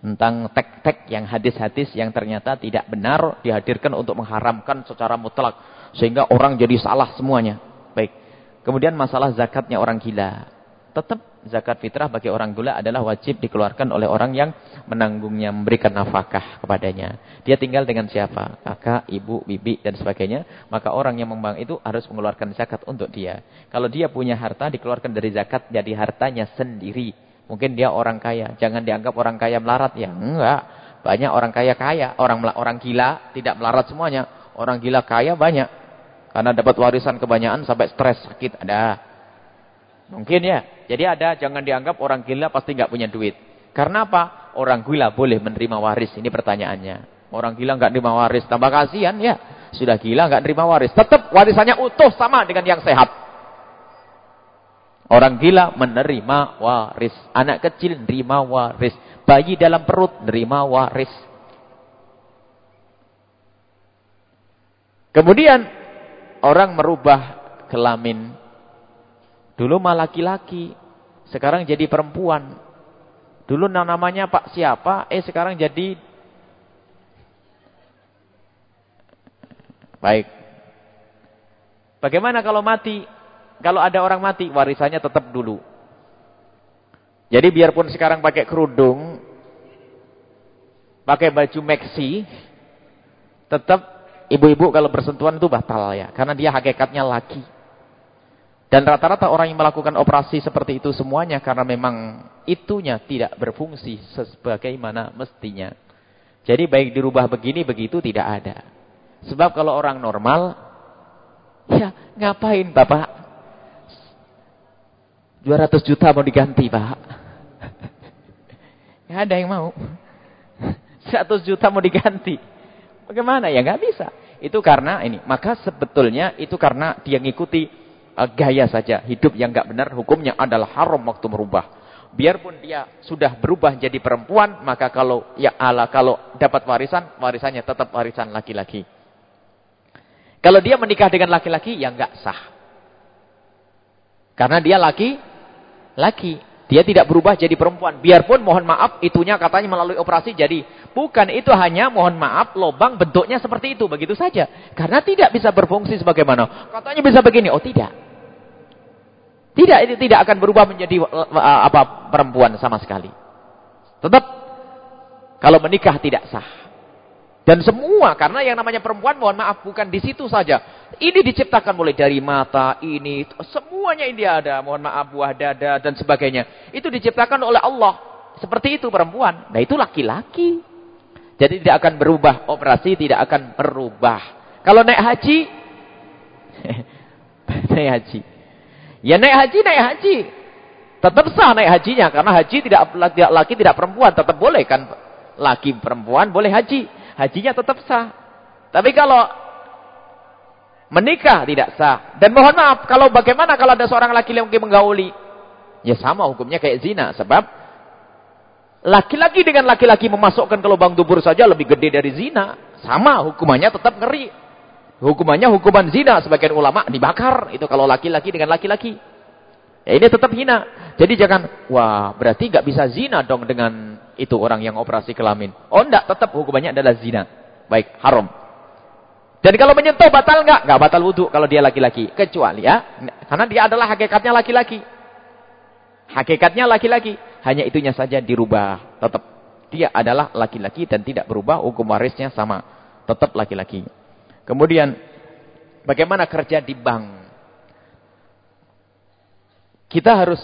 tentang tek-tek yang hadis-hadis yang ternyata tidak benar dihadirkan untuk mengharamkan secara mutlak sehingga orang jadi salah semuanya. Baik. Kemudian masalah zakatnya orang gila. Tetap zakat fitrah bagi orang gula adalah wajib dikeluarkan oleh orang yang menanggungnya, memberikan nafkah kepadanya. Dia tinggal dengan siapa? Kakak, ibu, bibi, dan sebagainya. Maka orang yang membang itu harus mengeluarkan zakat untuk dia. Kalau dia punya harta, dikeluarkan dari zakat jadi hartanya sendiri. Mungkin dia orang kaya. Jangan dianggap orang kaya melarat. Ya enggak. Banyak orang kaya kaya. Orang orang gila tidak melarat semuanya. Orang gila kaya banyak. Karena dapat warisan kebanyakan sampai stres, sakit. Ada. Mungkin ya. Jadi ada, jangan dianggap orang gila pasti nggak punya duit. Karena apa? Orang gila boleh menerima waris. Ini pertanyaannya. Orang gila nggak terima waris. Tambah kasihan ya. Sudah gila nggak terima waris. Tetap warisannya utuh sama dengan yang sehat. Orang gila menerima waris. Anak kecil menerima waris. Bayi dalam perut menerima waris. Kemudian orang merubah kelamin Dulu mah laki-laki, sekarang jadi perempuan. Dulu namanya Pak siapa, eh sekarang jadi Baik. Bagaimana kalau mati? Kalau ada orang mati, warisannya tetap dulu. Jadi biarpun sekarang pakai kerudung, pakai baju maxi, tetap ibu-ibu kalau bersentuhan itu batal ya. Karena dia hakikatnya laki. Dan rata-rata orang yang melakukan operasi seperti itu semuanya karena memang itunya tidak berfungsi sebagaimana mestinya. Jadi baik dirubah begini begitu tidak ada. Sebab kalau orang normal, ya ngapain Bapak? 200 juta mau diganti Pak. Gak ada yang mau. 100 juta mau diganti. Bagaimana ya? Gak bisa. Itu karena ini. Maka sebetulnya itu karena dia ngikuti gaya saja. Hidup yang gak benar hukumnya adalah haram waktu merubah. Biarpun dia sudah berubah jadi perempuan, maka kalau ya Allah kalau dapat warisan, warisannya tetap warisan laki-laki. Kalau dia menikah dengan laki-laki, ya nggak sah. Karena dia laki, laki. Dia tidak berubah jadi perempuan. Biarpun mohon maaf itunya katanya melalui operasi jadi. Bukan itu hanya mohon maaf lobang bentuknya seperti itu. Begitu saja. Karena tidak bisa berfungsi sebagaimana. Katanya bisa begini. Oh tidak. Tidak, itu tidak akan berubah menjadi uh, apa perempuan sama sekali. Tetap kalau menikah tidak sah. Dan semua, karena yang namanya perempuan, mohon maaf, bukan di situ saja. Ini diciptakan mulai dari mata, ini, semuanya ini ada. Mohon maaf, buah dada, dan sebagainya. Itu diciptakan oleh Allah. Seperti itu perempuan. Nah itu laki-laki. Jadi tidak akan berubah. Operasi tidak akan berubah. Kalau naik haji, naik haji. Ya naik haji, naik haji. Tetap sah naik hajinya. Karena haji tidak laki, tidak perempuan. Tetap boleh kan. Laki perempuan boleh haji hajinya tetap sah. Tapi kalau menikah tidak sah. Dan mohon maaf, kalau bagaimana kalau ada seorang laki laki menggauli? Ya sama hukumnya kayak zina. Sebab laki-laki dengan laki-laki memasukkan ke lubang dubur saja lebih gede dari zina. Sama hukumannya tetap ngeri. Hukumannya hukuman zina. Sebagian ulama dibakar. Itu kalau laki-laki dengan laki-laki. Ya ini tetap hina. Jadi jangan, wah berarti nggak bisa zina dong dengan itu orang yang operasi kelamin. Oh enggak, tetap hukumannya adalah zina. Baik, haram. Dan kalau menyentuh batal enggak? Enggak batal wudhu kalau dia laki-laki. Kecuali ya, karena dia adalah hakikatnya laki-laki. Hakikatnya laki-laki. Hanya itunya saja dirubah. Tetap dia adalah laki-laki dan tidak berubah. Hukum warisnya sama. Tetap laki-laki. Kemudian, bagaimana kerja di bank? Kita harus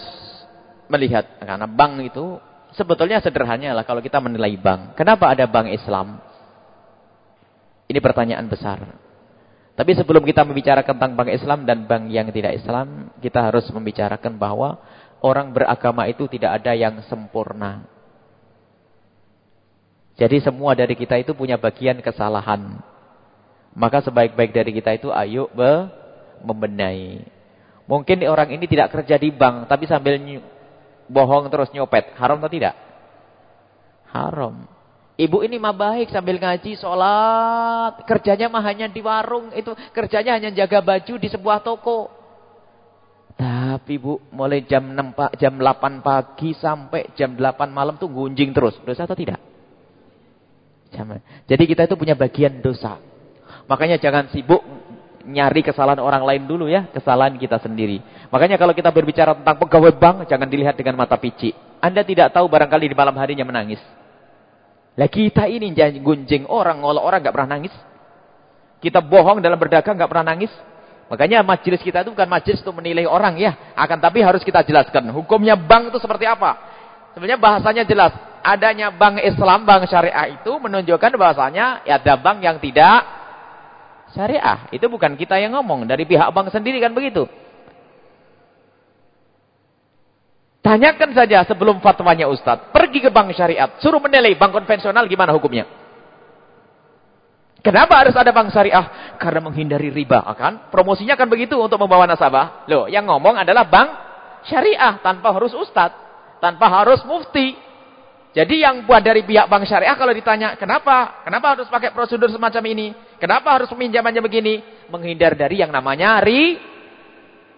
melihat karena bank itu sebetulnya sederhana lah kalau kita menilai bank. Kenapa ada bank Islam? Ini pertanyaan besar. Tapi sebelum kita membicarakan tentang bank Islam dan bank yang tidak Islam, kita harus membicarakan bahwa orang beragama itu tidak ada yang sempurna. Jadi semua dari kita itu punya bagian kesalahan. Maka sebaik-baik dari kita itu ayo be membenahi. Mungkin orang ini tidak kerja di bank, tapi sambil bohong terus nyopet. Haram atau tidak? Haram. Ibu ini mah baik sambil ngaji, sholat. Kerjanya mah hanya di warung. itu Kerjanya hanya jaga baju di sebuah toko. Tapi bu, mulai jam 6, jam 8 pagi sampai jam 8 malam tuh gunjing terus. Dosa atau tidak? Jadi kita itu punya bagian dosa. Makanya jangan sibuk nyari kesalahan orang lain dulu ya, kesalahan kita sendiri. Makanya kalau kita berbicara tentang pegawai bank, jangan dilihat dengan mata pici. Anda tidak tahu barangkali di malam harinya menangis. Lah kita ini gunjing orang, ngolok orang nggak pernah nangis. Kita bohong dalam berdagang nggak pernah nangis. Makanya majelis kita itu bukan majelis untuk menilai orang ya. Akan tapi harus kita jelaskan. Hukumnya bank itu seperti apa. Sebenarnya bahasanya jelas. Adanya bank Islam, bank syariah itu menunjukkan bahasanya ya ada bank yang tidak syariah. Itu bukan kita yang ngomong. Dari pihak bank sendiri kan begitu. Tanyakan saja sebelum fatwanya Ustadz. Pergi ke bank syariat. Suruh menilai bank konvensional gimana hukumnya. Kenapa harus ada bank syariah? Karena menghindari riba. Kan? Promosinya kan begitu untuk membawa nasabah. Loh, yang ngomong adalah bank syariah. Tanpa harus Ustadz. Tanpa harus mufti. Jadi yang buat dari pihak bank syariah kalau ditanya, kenapa? Kenapa harus pakai prosedur semacam ini? Kenapa harus peminjamannya begini? Menghindar dari yang namanya ri.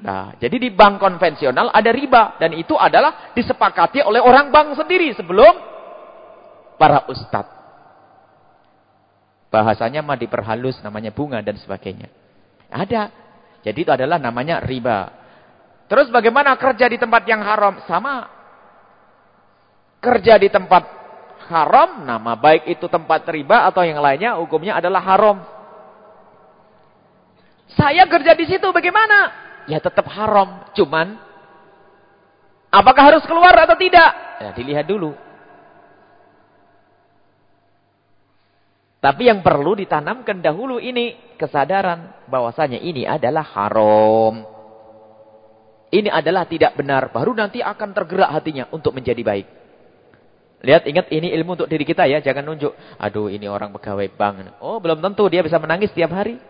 Nah, jadi di bank konvensional ada riba. Dan itu adalah disepakati oleh orang bank sendiri sebelum para ustadz. Bahasanya mah diperhalus namanya bunga dan sebagainya. Ada. Jadi itu adalah namanya riba. Terus bagaimana kerja di tempat yang haram? Sama kerja di tempat haram, nama baik itu tempat riba atau yang lainnya, hukumnya adalah haram. Saya kerja di situ bagaimana? Ya tetap haram, cuman apakah harus keluar atau tidak? Ya dilihat dulu. Tapi yang perlu ditanamkan dahulu ini kesadaran bahwasanya ini adalah haram. Ini adalah tidak benar. Baru nanti akan tergerak hatinya untuk menjadi baik. Lihat, ingat ini ilmu untuk diri kita ya. Jangan nunjuk. Aduh, ini orang pegawai bank. Oh, belum tentu dia bisa menangis setiap hari.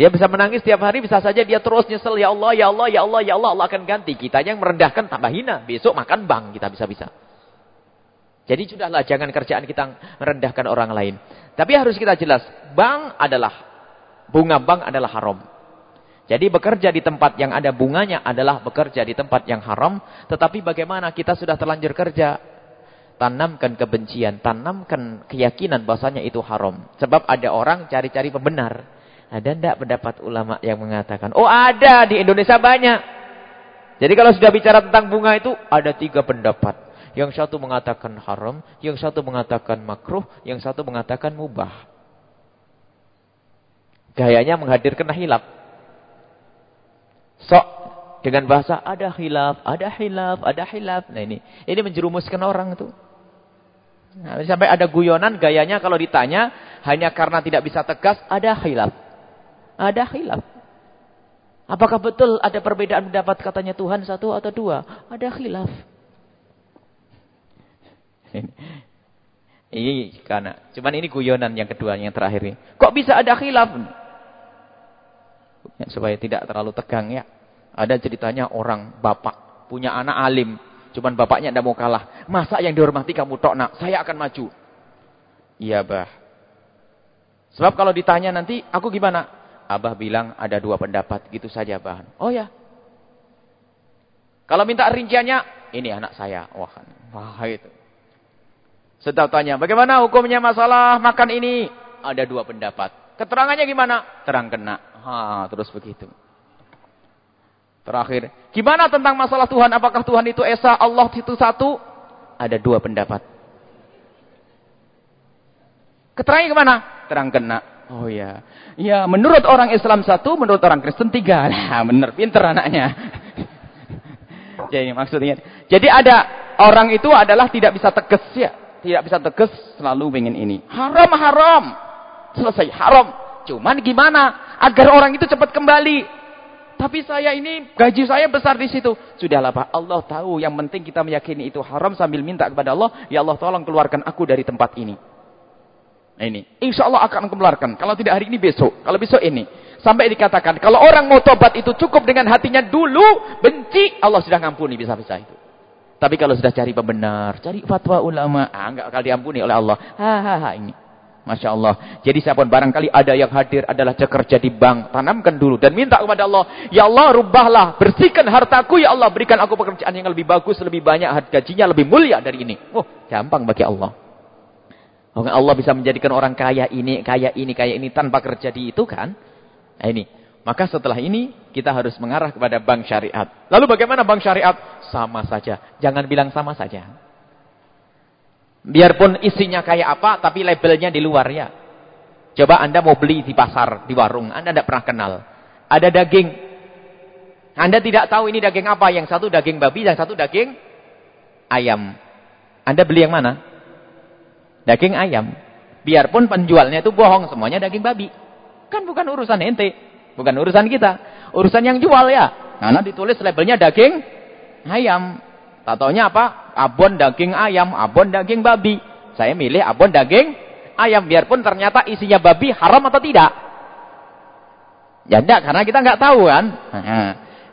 Dia bisa menangis setiap hari. Bisa saja dia terus nyesel. Ya Allah, ya Allah, ya Allah, ya Allah. Allah akan ganti. Kita yang merendahkan tambah hina. Besok makan bank kita bisa-bisa. Jadi sudahlah jangan kerjaan kita merendahkan orang lain. Tapi harus kita jelas, bank adalah bunga bank adalah haram. Jadi bekerja di tempat yang ada bunganya adalah bekerja di tempat yang haram, tetapi bagaimana kita sudah terlanjur kerja? Tanamkan kebencian, tanamkan keyakinan bahasanya itu haram. Sebab ada orang cari-cari pembenar. Ada tidak pendapat ulama yang mengatakan, oh ada di Indonesia banyak. Jadi kalau sudah bicara tentang bunga itu, ada tiga pendapat. Yang satu mengatakan haram, yang satu mengatakan makruh, yang satu mengatakan mubah. Gayanya menghadirkan hilaf. Sok dengan bahasa ada hilaf, ada hilaf, ada hilaf. Nah ini, ini menjerumuskan orang itu. Nah, sampai ada guyonan gayanya kalau ditanya hanya karena tidak bisa tegas ada hilaf. Ada hilaf. Apakah betul ada perbedaan pendapat katanya Tuhan satu atau dua? Ada khilaf. ini karena cuman ini guyonan yang kedua yang terakhir ini. Kok bisa ada khilaf? Ya, supaya tidak terlalu tegang ya. Ada ceritanya orang bapak punya anak alim, cuman bapaknya tidak mau kalah. Masa yang dihormati kamu tok nak? Saya akan maju. Iya, Bah. Sebab kalau ditanya nanti, aku gimana? Abah bilang ada dua pendapat, gitu saja, Bah. Oh ya. Kalau minta rinciannya, ini anak saya. Wah, wah itu. Sedang tanya, bagaimana hukumnya masalah makan ini? Ada dua pendapat. Keterangannya gimana? Terang kena. Ha, terus begitu. Terakhir, gimana tentang masalah Tuhan? Apakah Tuhan itu Esa, Allah itu satu? Ada dua pendapat. Keterangannya gimana? Terang kena. Oh ya. Ya, menurut orang Islam satu, menurut orang Kristen tiga. Nah, benar, pinter anaknya. Jadi maksudnya. Jadi ada orang itu adalah tidak bisa tegas ya tidak bisa tegas selalu ingin ini. Haram, haram. Selesai, haram. Cuman gimana agar orang itu cepat kembali? Tapi saya ini gaji saya besar di situ. Sudahlah Pak, Allah tahu yang penting kita meyakini itu haram sambil minta kepada Allah, ya Allah tolong keluarkan aku dari tempat ini. Nah ini, insya Allah akan keluarkan. Kalau tidak hari ini besok, kalau besok ini. Sampai dikatakan, kalau orang mau tobat itu cukup dengan hatinya dulu, benci, Allah sudah ngampuni bisa-bisa itu. Tapi kalau sudah cari pembenar, cari fatwa ulama, ah, enggak akan diampuni oleh Allah. Hahaha ini. Masya Allah. Jadi siapa pun barangkali ada yang hadir adalah cekerja di bank. Tanamkan dulu dan minta kepada Allah. Ya Allah rubahlah. Bersihkan hartaku ya Allah. Berikan aku pekerjaan yang lebih bagus, lebih banyak. Gajinya lebih mulia dari ini. Oh gampang bagi Allah. Oh, Allah bisa menjadikan orang kaya ini, kaya ini, kaya ini tanpa kerja di itu kan. Nah ini. Maka setelah ini kita harus mengarah kepada bank syariat. Lalu bagaimana bank syariat? Sama saja. Jangan bilang sama saja. Biarpun isinya kayak apa, tapi labelnya di luar ya. Coba Anda mau beli di pasar, di warung. Anda tidak pernah kenal. Ada daging. Anda tidak tahu ini daging apa. Yang satu daging babi, yang satu daging ayam. Anda beli yang mana? Daging ayam. Biarpun penjualnya itu bohong, semuanya daging babi. Kan bukan urusan ente. Bukan urusan kita. Urusan yang jual ya. Karena ditulis labelnya daging ayam. Tatonya apa? Abon daging ayam, abon daging babi. Saya milih abon daging ayam. Biarpun ternyata isinya babi haram atau tidak. Ya enggak, karena kita enggak tahu kan.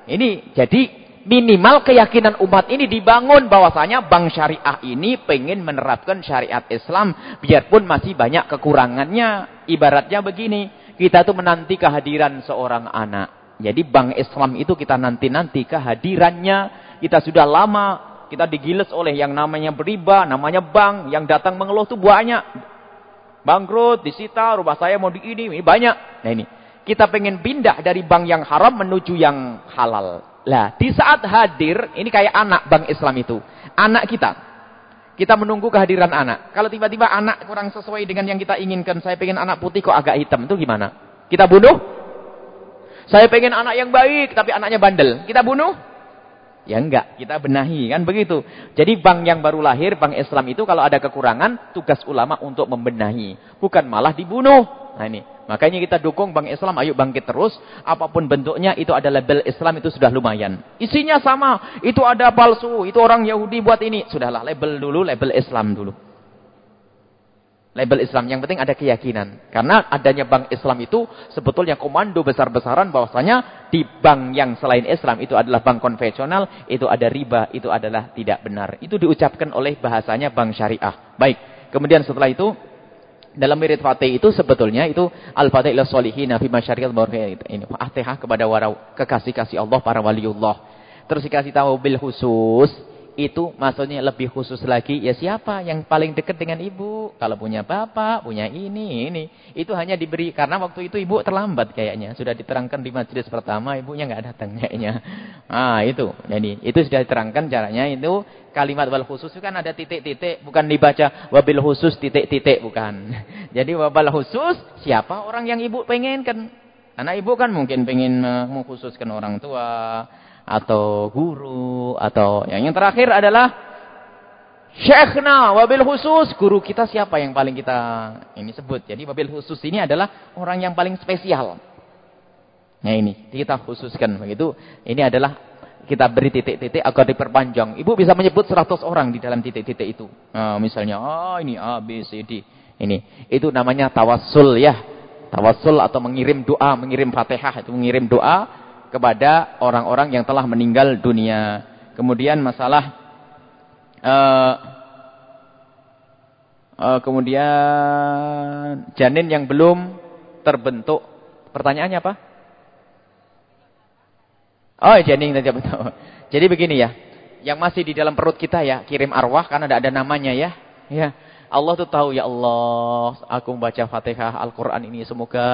Ini jadi minimal keyakinan umat ini dibangun bahwasanya bank syariah ini pengen menerapkan syariat Islam biarpun masih banyak kekurangannya. Ibaratnya begini, kita tuh menanti kehadiran seorang anak. Jadi bank Islam itu kita nanti-nanti kehadirannya. Kita sudah lama, kita digiles oleh yang namanya beriba, namanya bank. Yang datang mengeluh tuh banyak. Bangkrut, disita, rumah saya mau di ini, ini banyak. Nah ini, kita pengen pindah dari bank yang haram menuju yang halal. Lah, di saat hadir, ini kayak anak bank Islam itu. Anak kita. Kita menunggu kehadiran anak. Kalau tiba-tiba anak kurang sesuai dengan yang kita inginkan. Saya pengen anak putih kok agak hitam. Itu gimana? Kita bunuh? Saya pengen anak yang baik tapi anaknya bandel. Kita bunuh? Ya enggak. Kita benahi. Kan begitu. Jadi bank yang baru lahir, bank Islam itu kalau ada kekurangan, tugas ulama untuk membenahi. Bukan malah dibunuh. Nah ini. Makanya kita dukung Bank Islam, ayo bangkit terus. Apa pun bentuknya, itu ada label Islam, itu sudah lumayan. Isinya sama, itu ada palsu, itu orang Yahudi buat ini. Sudahlah, label dulu, label Islam dulu. Label Islam, yang penting ada keyakinan. Karena adanya Bank Islam itu sebetulnya komando besar-besaran bahwasanya di bank yang selain Islam itu adalah bank konvensional, itu ada riba, itu adalah tidak benar. Itu diucapkan oleh bahasanya bank syariah. Baik, kemudian setelah itu dalam mirid fatih itu sebetulnya itu al-fatih ila solihin fi masyarikat ini fatihah kepada warau kekasih-kasih Allah para waliullah terus dikasih tahu bil khusus itu maksudnya lebih khusus lagi ya siapa yang paling dekat dengan ibu? Kalau punya bapak punya ini ini. Itu hanya diberi karena waktu itu ibu terlambat kayaknya. Sudah diterangkan di majelis pertama ibunya nggak datang kayaknya. Ah itu. Jadi itu sudah diterangkan caranya. Itu kalimat wal khusus itu kan ada titik-titik bukan dibaca wabil khusus titik-titik bukan. Jadi wabal khusus siapa orang yang ibu pengen kan karena ibu kan mungkin pengen mengkhususkan orang tua atau guru atau yang yang terakhir adalah syekhna wabil khusus. Guru kita siapa yang paling kita ini sebut? Jadi wabil khusus ini adalah orang yang paling spesial. Nah ini kita khususkan begitu. Ini adalah kita beri titik-titik agar diperpanjang. Ibu bisa menyebut 100 orang di dalam titik-titik itu. Nah, misalnya oh ini A B C D. Ini itu namanya tawassul ya. Tawassul atau mengirim doa mengirim fatihah itu mengirim doa kepada orang-orang yang telah meninggal dunia. Kemudian masalah uh, uh, kemudian janin yang belum terbentuk. Pertanyaannya apa? Oh, janin tadi betul. Jadi begini ya. Yang masih di dalam perut kita ya, kirim arwah karena ada ada namanya ya. Ya. Allah tuh tahu ya Allah, aku membaca Fatihah Al-Qur'an ini semoga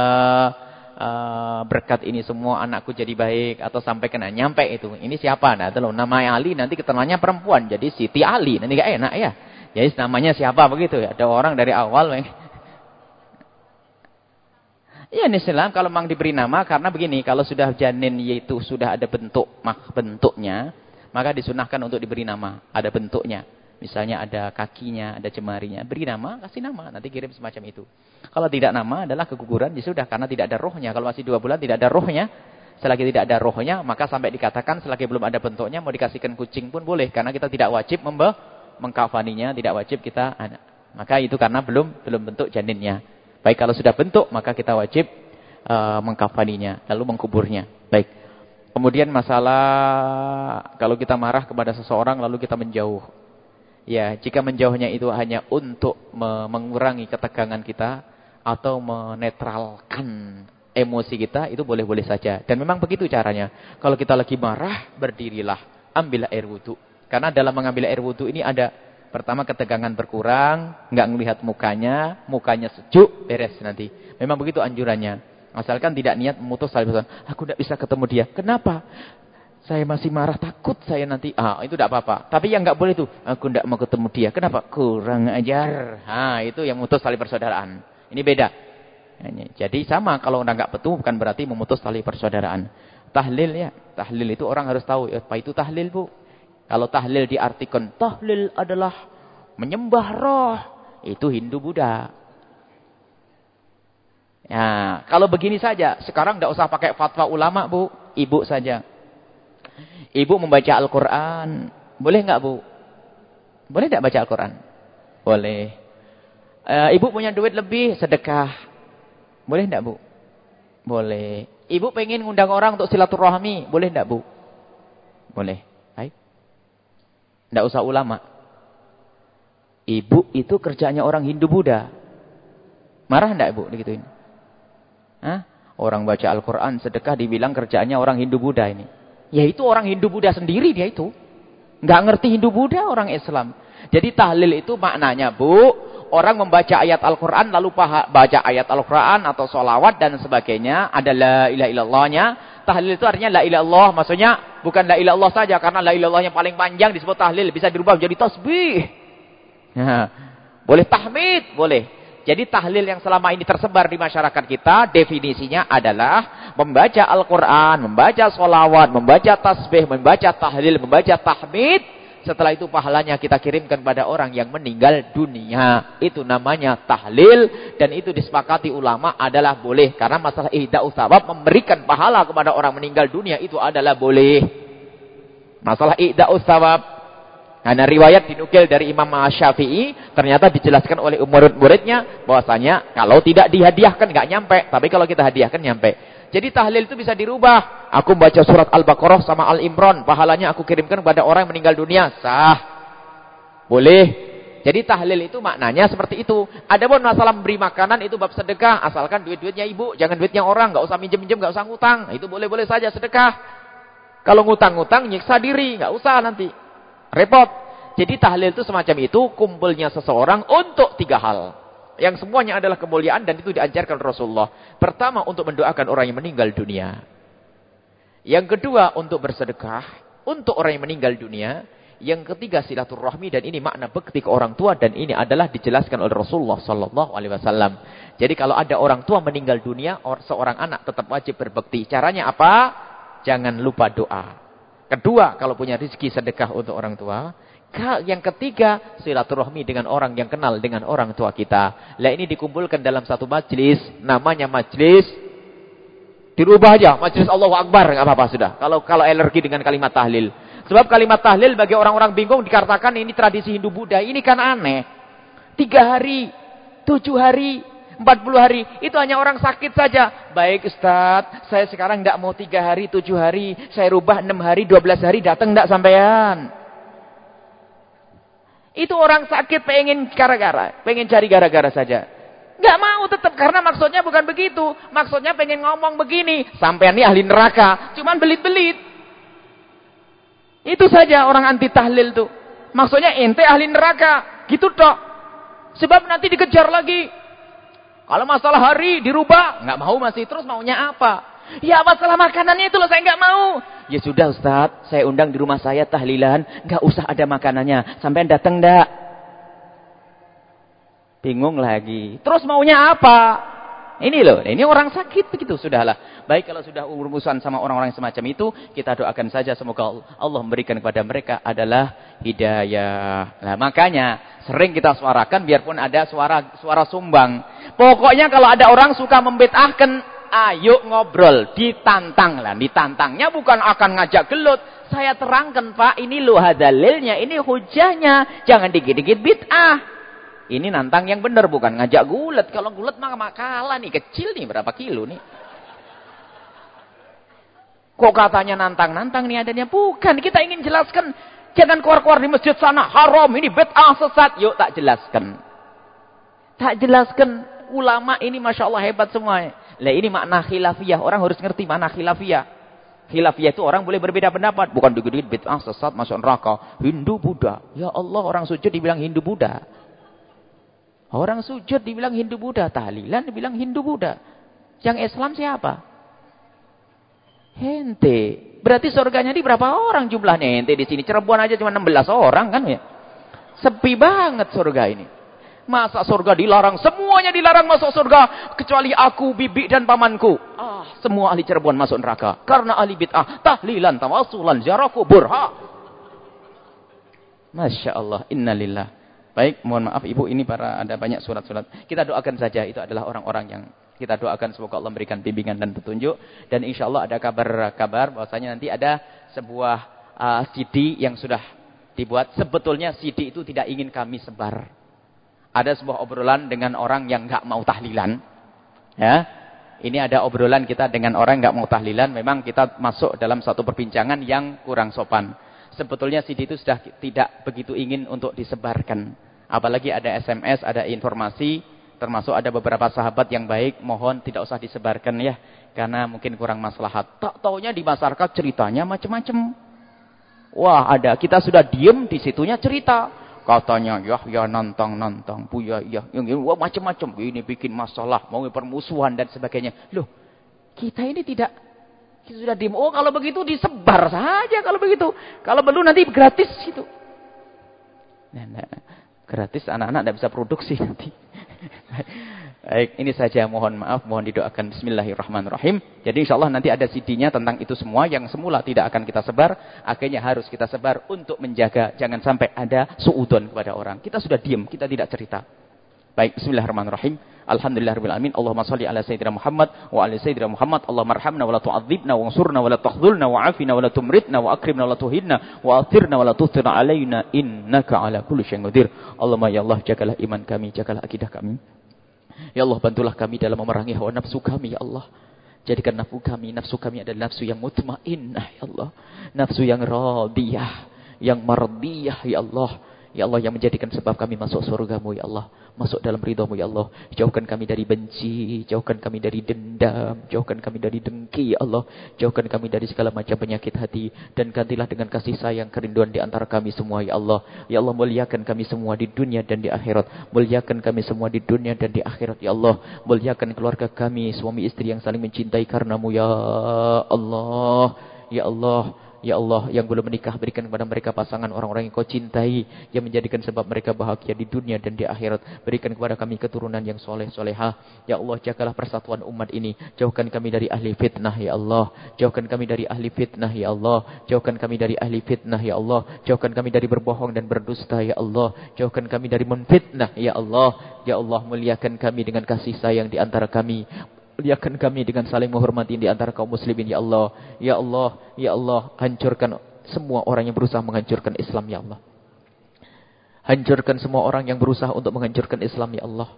uh, berkat ini semua anakku jadi baik atau sampai kena nyampe itu. Ini siapa? Nah, itu loh nama Ali nanti ketemuannya perempuan jadi Siti Ali. Nanti gak enak ya. Jadi namanya siapa begitu ya? Ada orang dari awal Ya ini Islam kalau memang diberi nama karena begini, kalau sudah janin yaitu sudah ada bentuk mak bentuknya, maka disunahkan untuk diberi nama, ada bentuknya. Misalnya ada kakinya, ada cemarinya. Beri nama, kasih nama. Nanti kirim semacam itu. Kalau tidak nama adalah keguguran. Ya sudah, karena tidak ada rohnya. Kalau masih dua bulan tidak ada rohnya. Selagi tidak ada rohnya, maka sampai dikatakan selagi belum ada bentuknya, mau dikasihkan kucing pun boleh. Karena kita tidak wajib membe mengkafaninya, tidak wajib kita. Maka itu karena belum belum bentuk janinnya. Baik kalau sudah bentuk, maka kita wajib uh, mengkafaninya, lalu mengkuburnya. Baik. Kemudian masalah kalau kita marah kepada seseorang lalu kita menjauh. Ya, jika menjauhnya itu hanya untuk mengurangi ketegangan kita atau menetralkan emosi kita, itu boleh-boleh saja. Dan memang begitu caranya. Kalau kita lagi marah, berdirilah, ambil air wudhu. Karena dalam mengambil air wudhu ini ada pertama ketegangan berkurang, nggak melihat mukanya, mukanya sejuk, beres nanti. Memang begitu anjurannya. Asalkan tidak niat memutus tali Aku tidak bisa ketemu dia. Kenapa? Saya masih marah, takut saya nanti. Ah, itu tidak apa-apa. Tapi yang nggak boleh itu, aku tidak mau ketemu dia. Kenapa? Kurang ajar. Ah, itu yang memutus tali persaudaraan. Ini beda. Jadi sama kalau udah nggak betul bukan berarti memutus tali persaudaraan. Tahlil ya, tahlil itu orang harus tahu apa itu tahlil bu. Kalau tahlil diartikan tahlil adalah menyembah roh, itu Hindu Buddha. Ya, kalau begini saja, sekarang tidak usah pakai fatwa ulama bu, ibu saja. Ibu membaca Al-Quran. Boleh nggak bu? Boleh nggak baca Al-Quran? Boleh. E, ibu punya duit lebih, sedekah. Boleh nggak bu? Boleh. Ibu pengen ngundang orang untuk silaturahmi. Boleh nggak bu? Boleh. Baik. Nggak usah ulama. Ibu itu kerjanya orang Hindu Buddha. Marah nggak ibu? Hah? Orang baca Al-Quran, sedekah dibilang kerjaannya orang Hindu Buddha ini. Ya itu orang Hindu Buddha sendiri dia itu. Nggak ngerti Hindu Buddha orang Islam. Jadi tahlil itu maknanya bu, orang membaca ayat Al-Quran lalu baca ayat Al-Quran atau solawat dan sebagainya. Ada la ilah illallahnya. Tahlil itu artinya la ilah Allah. Maksudnya bukan la ilah saja. Karena la ilah yang paling panjang disebut tahlil. Bisa dirubah menjadi tasbih. Nah, boleh tahmid, boleh. Jadi tahlil yang selama ini tersebar di masyarakat kita, definisinya adalah membaca Al-Quran, membaca sholawat, membaca tasbih, membaca tahlil, membaca tahmid. Setelah itu pahalanya kita kirimkan pada orang yang meninggal dunia. Itu namanya tahlil. Dan itu disepakati ulama adalah boleh. Karena masalah ihda'u thawab memberikan pahala kepada orang meninggal dunia itu adalah boleh. Masalah ihda'u thawab karena riwayat dinukil dari Imam Syafi'i ternyata dijelaskan oleh murid-muridnya bahwasanya kalau tidak dihadiahkan nggak nyampe, tapi kalau kita hadiahkan nyampe. Jadi tahlil itu bisa dirubah. Aku baca surat Al-Baqarah sama Al-Imran, pahalanya aku kirimkan kepada orang yang meninggal dunia. Sah. Boleh. Jadi tahlil itu maknanya seperti itu. Ada pun masalah memberi makanan itu bab sedekah, asalkan duit-duitnya ibu, jangan duitnya orang, nggak usah minjem-minjem, nggak usah ngutang. Itu boleh-boleh saja sedekah. Kalau ngutang-ngutang nyiksa diri, nggak usah nanti. Repot. Jadi tahlil itu semacam itu kumpulnya seseorang untuk tiga hal. Yang semuanya adalah kemuliaan dan itu diajarkan Rasulullah. Pertama untuk mendoakan orang yang meninggal dunia. Yang kedua untuk bersedekah. Untuk orang yang meninggal dunia. Yang ketiga silaturahmi dan ini makna bekti ke orang tua. Dan ini adalah dijelaskan oleh Rasulullah Sallallahu Alaihi Wasallam. Jadi kalau ada orang tua meninggal dunia. Seorang anak tetap wajib berbekti. Caranya apa? Jangan lupa doa. Kedua, kalau punya rezeki sedekah untuk orang tua. Yang ketiga, silaturahmi dengan orang yang kenal dengan orang tua kita. Lah ini dikumpulkan dalam satu majlis, namanya majlis dirubah aja, majlis Allahu Akbar, enggak apa-apa sudah. Kalau kalau alergi dengan kalimat tahlil. Sebab kalimat tahlil bagi orang-orang bingung dikatakan ini tradisi Hindu Buddha, ini kan aneh. Tiga hari, tujuh hari, 40 hari. Itu hanya orang sakit saja. Baik Ustaz, saya sekarang tidak mau 3 hari, 7 hari. Saya rubah 6 hari, 12 hari. Datang tidak sampean. Itu orang sakit pengen gara-gara. Pengen cari gara-gara saja. Nggak mau tetap. Karena maksudnya bukan begitu. Maksudnya pengen ngomong begini. Sampean ini ahli neraka. Cuman belit-belit. Itu saja orang anti tahlil tuh. Maksudnya ente ahli neraka. Gitu toh. Sebab nanti dikejar lagi. Kalau masalah hari dirubah, nggak mau masih terus maunya apa? Ya masalah makanannya itu loh saya nggak mau. Ya sudah Ustaz, saya undang di rumah saya tahlilan, nggak usah ada makanannya. Sampai datang ndak? Bingung lagi. Terus maunya apa? Ini loh, ini orang sakit begitu sudahlah. Baik kalau sudah urusan sama orang-orang semacam itu, kita doakan saja semoga Allah memberikan kepada mereka adalah hidayah. Nah, makanya sering kita suarakan biarpun ada suara suara sumbang. Pokoknya kalau ada orang suka membid'ahkan, ayo ngobrol, ditantang lah. Ditantangnya bukan akan ngajak gelut. Saya terangkan, Pak, ini loh hadalilnya, ini hujahnya. Jangan dikit-dikit bid'ah. Ini nantang yang benar bukan ngajak gulet. Kalau gulet mah makalah nih, kecil nih berapa kilo nih. Kok katanya nantang-nantang nih adanya? Bukan, kita ingin jelaskan. Jangan keluar-keluar di masjid sana, haram, ini bid'ah sesat. Yuk tak jelaskan. Tak jelaskan. Ulama ini Masya Allah hebat semuanya. Lah ini makna khilafiyah. Orang harus ngerti makna khilafiyah. Khilafiyah itu orang boleh berbeda pendapat. Bukan dikit-dikit bid'ah sesat masuk neraka. Hindu Buddha. Ya Allah orang sujud dibilang Hindu Buddha. Orang sujud dibilang Hindu Buddha, tahlilan dibilang Hindu Buddha. Yang Islam siapa? Hente. Berarti surganya di berapa orang jumlahnya hente di sini? Cirebon aja cuma 16 orang kan ya. Sepi banget surga ini. Masa surga dilarang? Semuanya dilarang masuk surga. Kecuali aku, bibi dan pamanku. Ah, semua ahli Cirebon masuk neraka. Karena ahli bid'ah. Tahlilan, tawasulan, ziarah kubur. Ha. Masya Allah. Innalillah. Baik, mohon maaf Ibu, ini para ada banyak surat-surat. Kita doakan saja, itu adalah orang-orang yang kita doakan semoga Allah memberikan bimbingan dan petunjuk. Dan insya Allah ada kabar-kabar bahwasanya nanti ada sebuah uh, CD yang sudah dibuat. Sebetulnya CD itu tidak ingin kami sebar. Ada sebuah obrolan dengan orang yang nggak mau tahlilan. Ya, ini ada obrolan kita dengan orang nggak mau tahlilan. Memang kita masuk dalam satu perbincangan yang kurang sopan sebetulnya CD itu sudah tidak begitu ingin untuk disebarkan. Apalagi ada SMS, ada informasi, termasuk ada beberapa sahabat yang baik, mohon tidak usah disebarkan ya. Karena mungkin kurang maslahat. Tak taunya di masyarakat ceritanya macam-macam. Wah ada, kita sudah diem di situnya cerita. Katanya, ya, ya, nantang, nantang, buya, ya, yang wah macam-macam. Ini bikin masalah, mau permusuhan dan sebagainya. Loh, kita ini tidak sudah diem. Oh kalau begitu disebar saja kalau begitu. Kalau perlu nanti gratis itu. Nah, nah. Gratis anak-anak tidak bisa produksi nanti. Baik, ini saja mohon maaf, mohon didoakan bismillahirrahmanirrahim. Jadi insya Allah nanti ada CD-nya tentang itu semua yang semula tidak akan kita sebar, akhirnya harus kita sebar untuk menjaga jangan sampai ada suudon kepada orang. Kita sudah diam, kita tidak cerita. Baik, bismillahirrahmanirrahim. Alhamdulillahirabbil alamin. Allahumma shalli ala sayyidina Muhammad wa ala sayyidina Muhammad. Allahumma arhamna wa la tu'adzibna wa ansurna wa la takhdhulna wa afina wa la tumritna wa akrimna wa la tuhinna wa athirna wa la tuthir alaina innaka ala kulli syai'in qadir. Allahumma ya Allah jagalah iman kami, jagalah akidah kami. Ya Allah bantulah kami dalam memerangi hawa nafsu kami ya Allah. Jadikan nafsu kami, nafsu kami adalah nafsu yang mutmainnah ya Allah. Nafsu yang radiyah, yang mardiyah ya Allah. Ya Allah yang menjadikan sebab kami masuk surgamu ya Allah. Masuk dalam ridhamu ya Allah. Jauhkan kami dari benci. Jauhkan kami dari dendam. Jauhkan kami dari dengki ya Allah. Jauhkan kami dari segala macam penyakit hati. Dan gantilah dengan kasih sayang kerinduan di antara kami semua ya Allah. Ya Allah muliakan kami semua di dunia dan di akhirat. Muliakan kami semua di dunia dan di akhirat ya Allah. Muliakan keluarga kami suami istri yang saling mencintai karenamu ya Allah. Ya Allah. Ya Allah yang belum menikah berikan kepada mereka pasangan orang-orang yang kau cintai. Yang menjadikan sebab mereka bahagia di dunia dan di akhirat. Berikan kepada kami keturunan yang soleh solehah. Ya Allah jagalah persatuan umat ini. Jauhkan kami dari ahli fitnah ya Allah. Jauhkan kami dari ahli fitnah ya Allah. Jauhkan kami dari ahli fitnah ya Allah. Jauhkan kami dari berbohong dan berdusta ya Allah. Jauhkan kami dari menfitnah ya Allah. Ya Allah muliakan kami dengan kasih sayang di antara kami. Muliakan kami dengan saling menghormati di antara kaum muslimin ya Allah. Ya Allah, ya Allah, hancurkan semua orang yang berusaha menghancurkan Islam ya Allah. Hancurkan semua orang yang berusaha untuk menghancurkan Islam ya Allah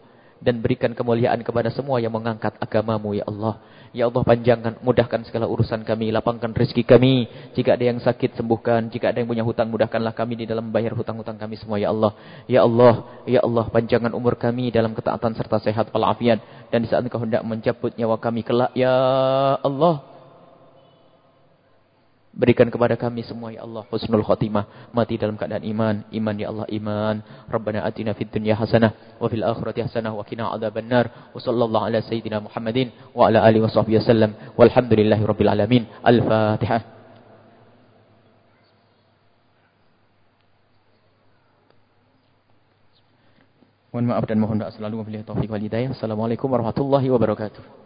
dan berikan kemuliaan kepada semua yang mengangkat agamamu ya Allah. Ya Allah panjangkan, mudahkan segala urusan kami, lapangkan rezeki kami. Jika ada yang sakit sembuhkan, jika ada yang punya hutang mudahkanlah kami di dalam bayar hutang-hutang kami semua ya Allah. Ya Allah, ya Allah panjangkan umur kami dalam ketaatan serta sehat walafiat dan di saat Engkau hendak mencabut nyawa kami kelak ya Allah. Berikan kepada kami semua ya Allah husnul khatimah, mati dalam keadaan iman, iman ya Allah iman. Rabbana atina fid dunya hasanah wa fil akhirati hasanah wa qina adzabannar. Wa sallallahu ala sayyidina Muhammadin wa ala alihi washabbihi wasallam. Walhamdulillahi rabbil alamin. Al-Fatihah. Mohon maaf dan mohon doa selalu wabillahi taufiq wal hidayah. Assalamualaikum warahmatullahi wabarakatuh.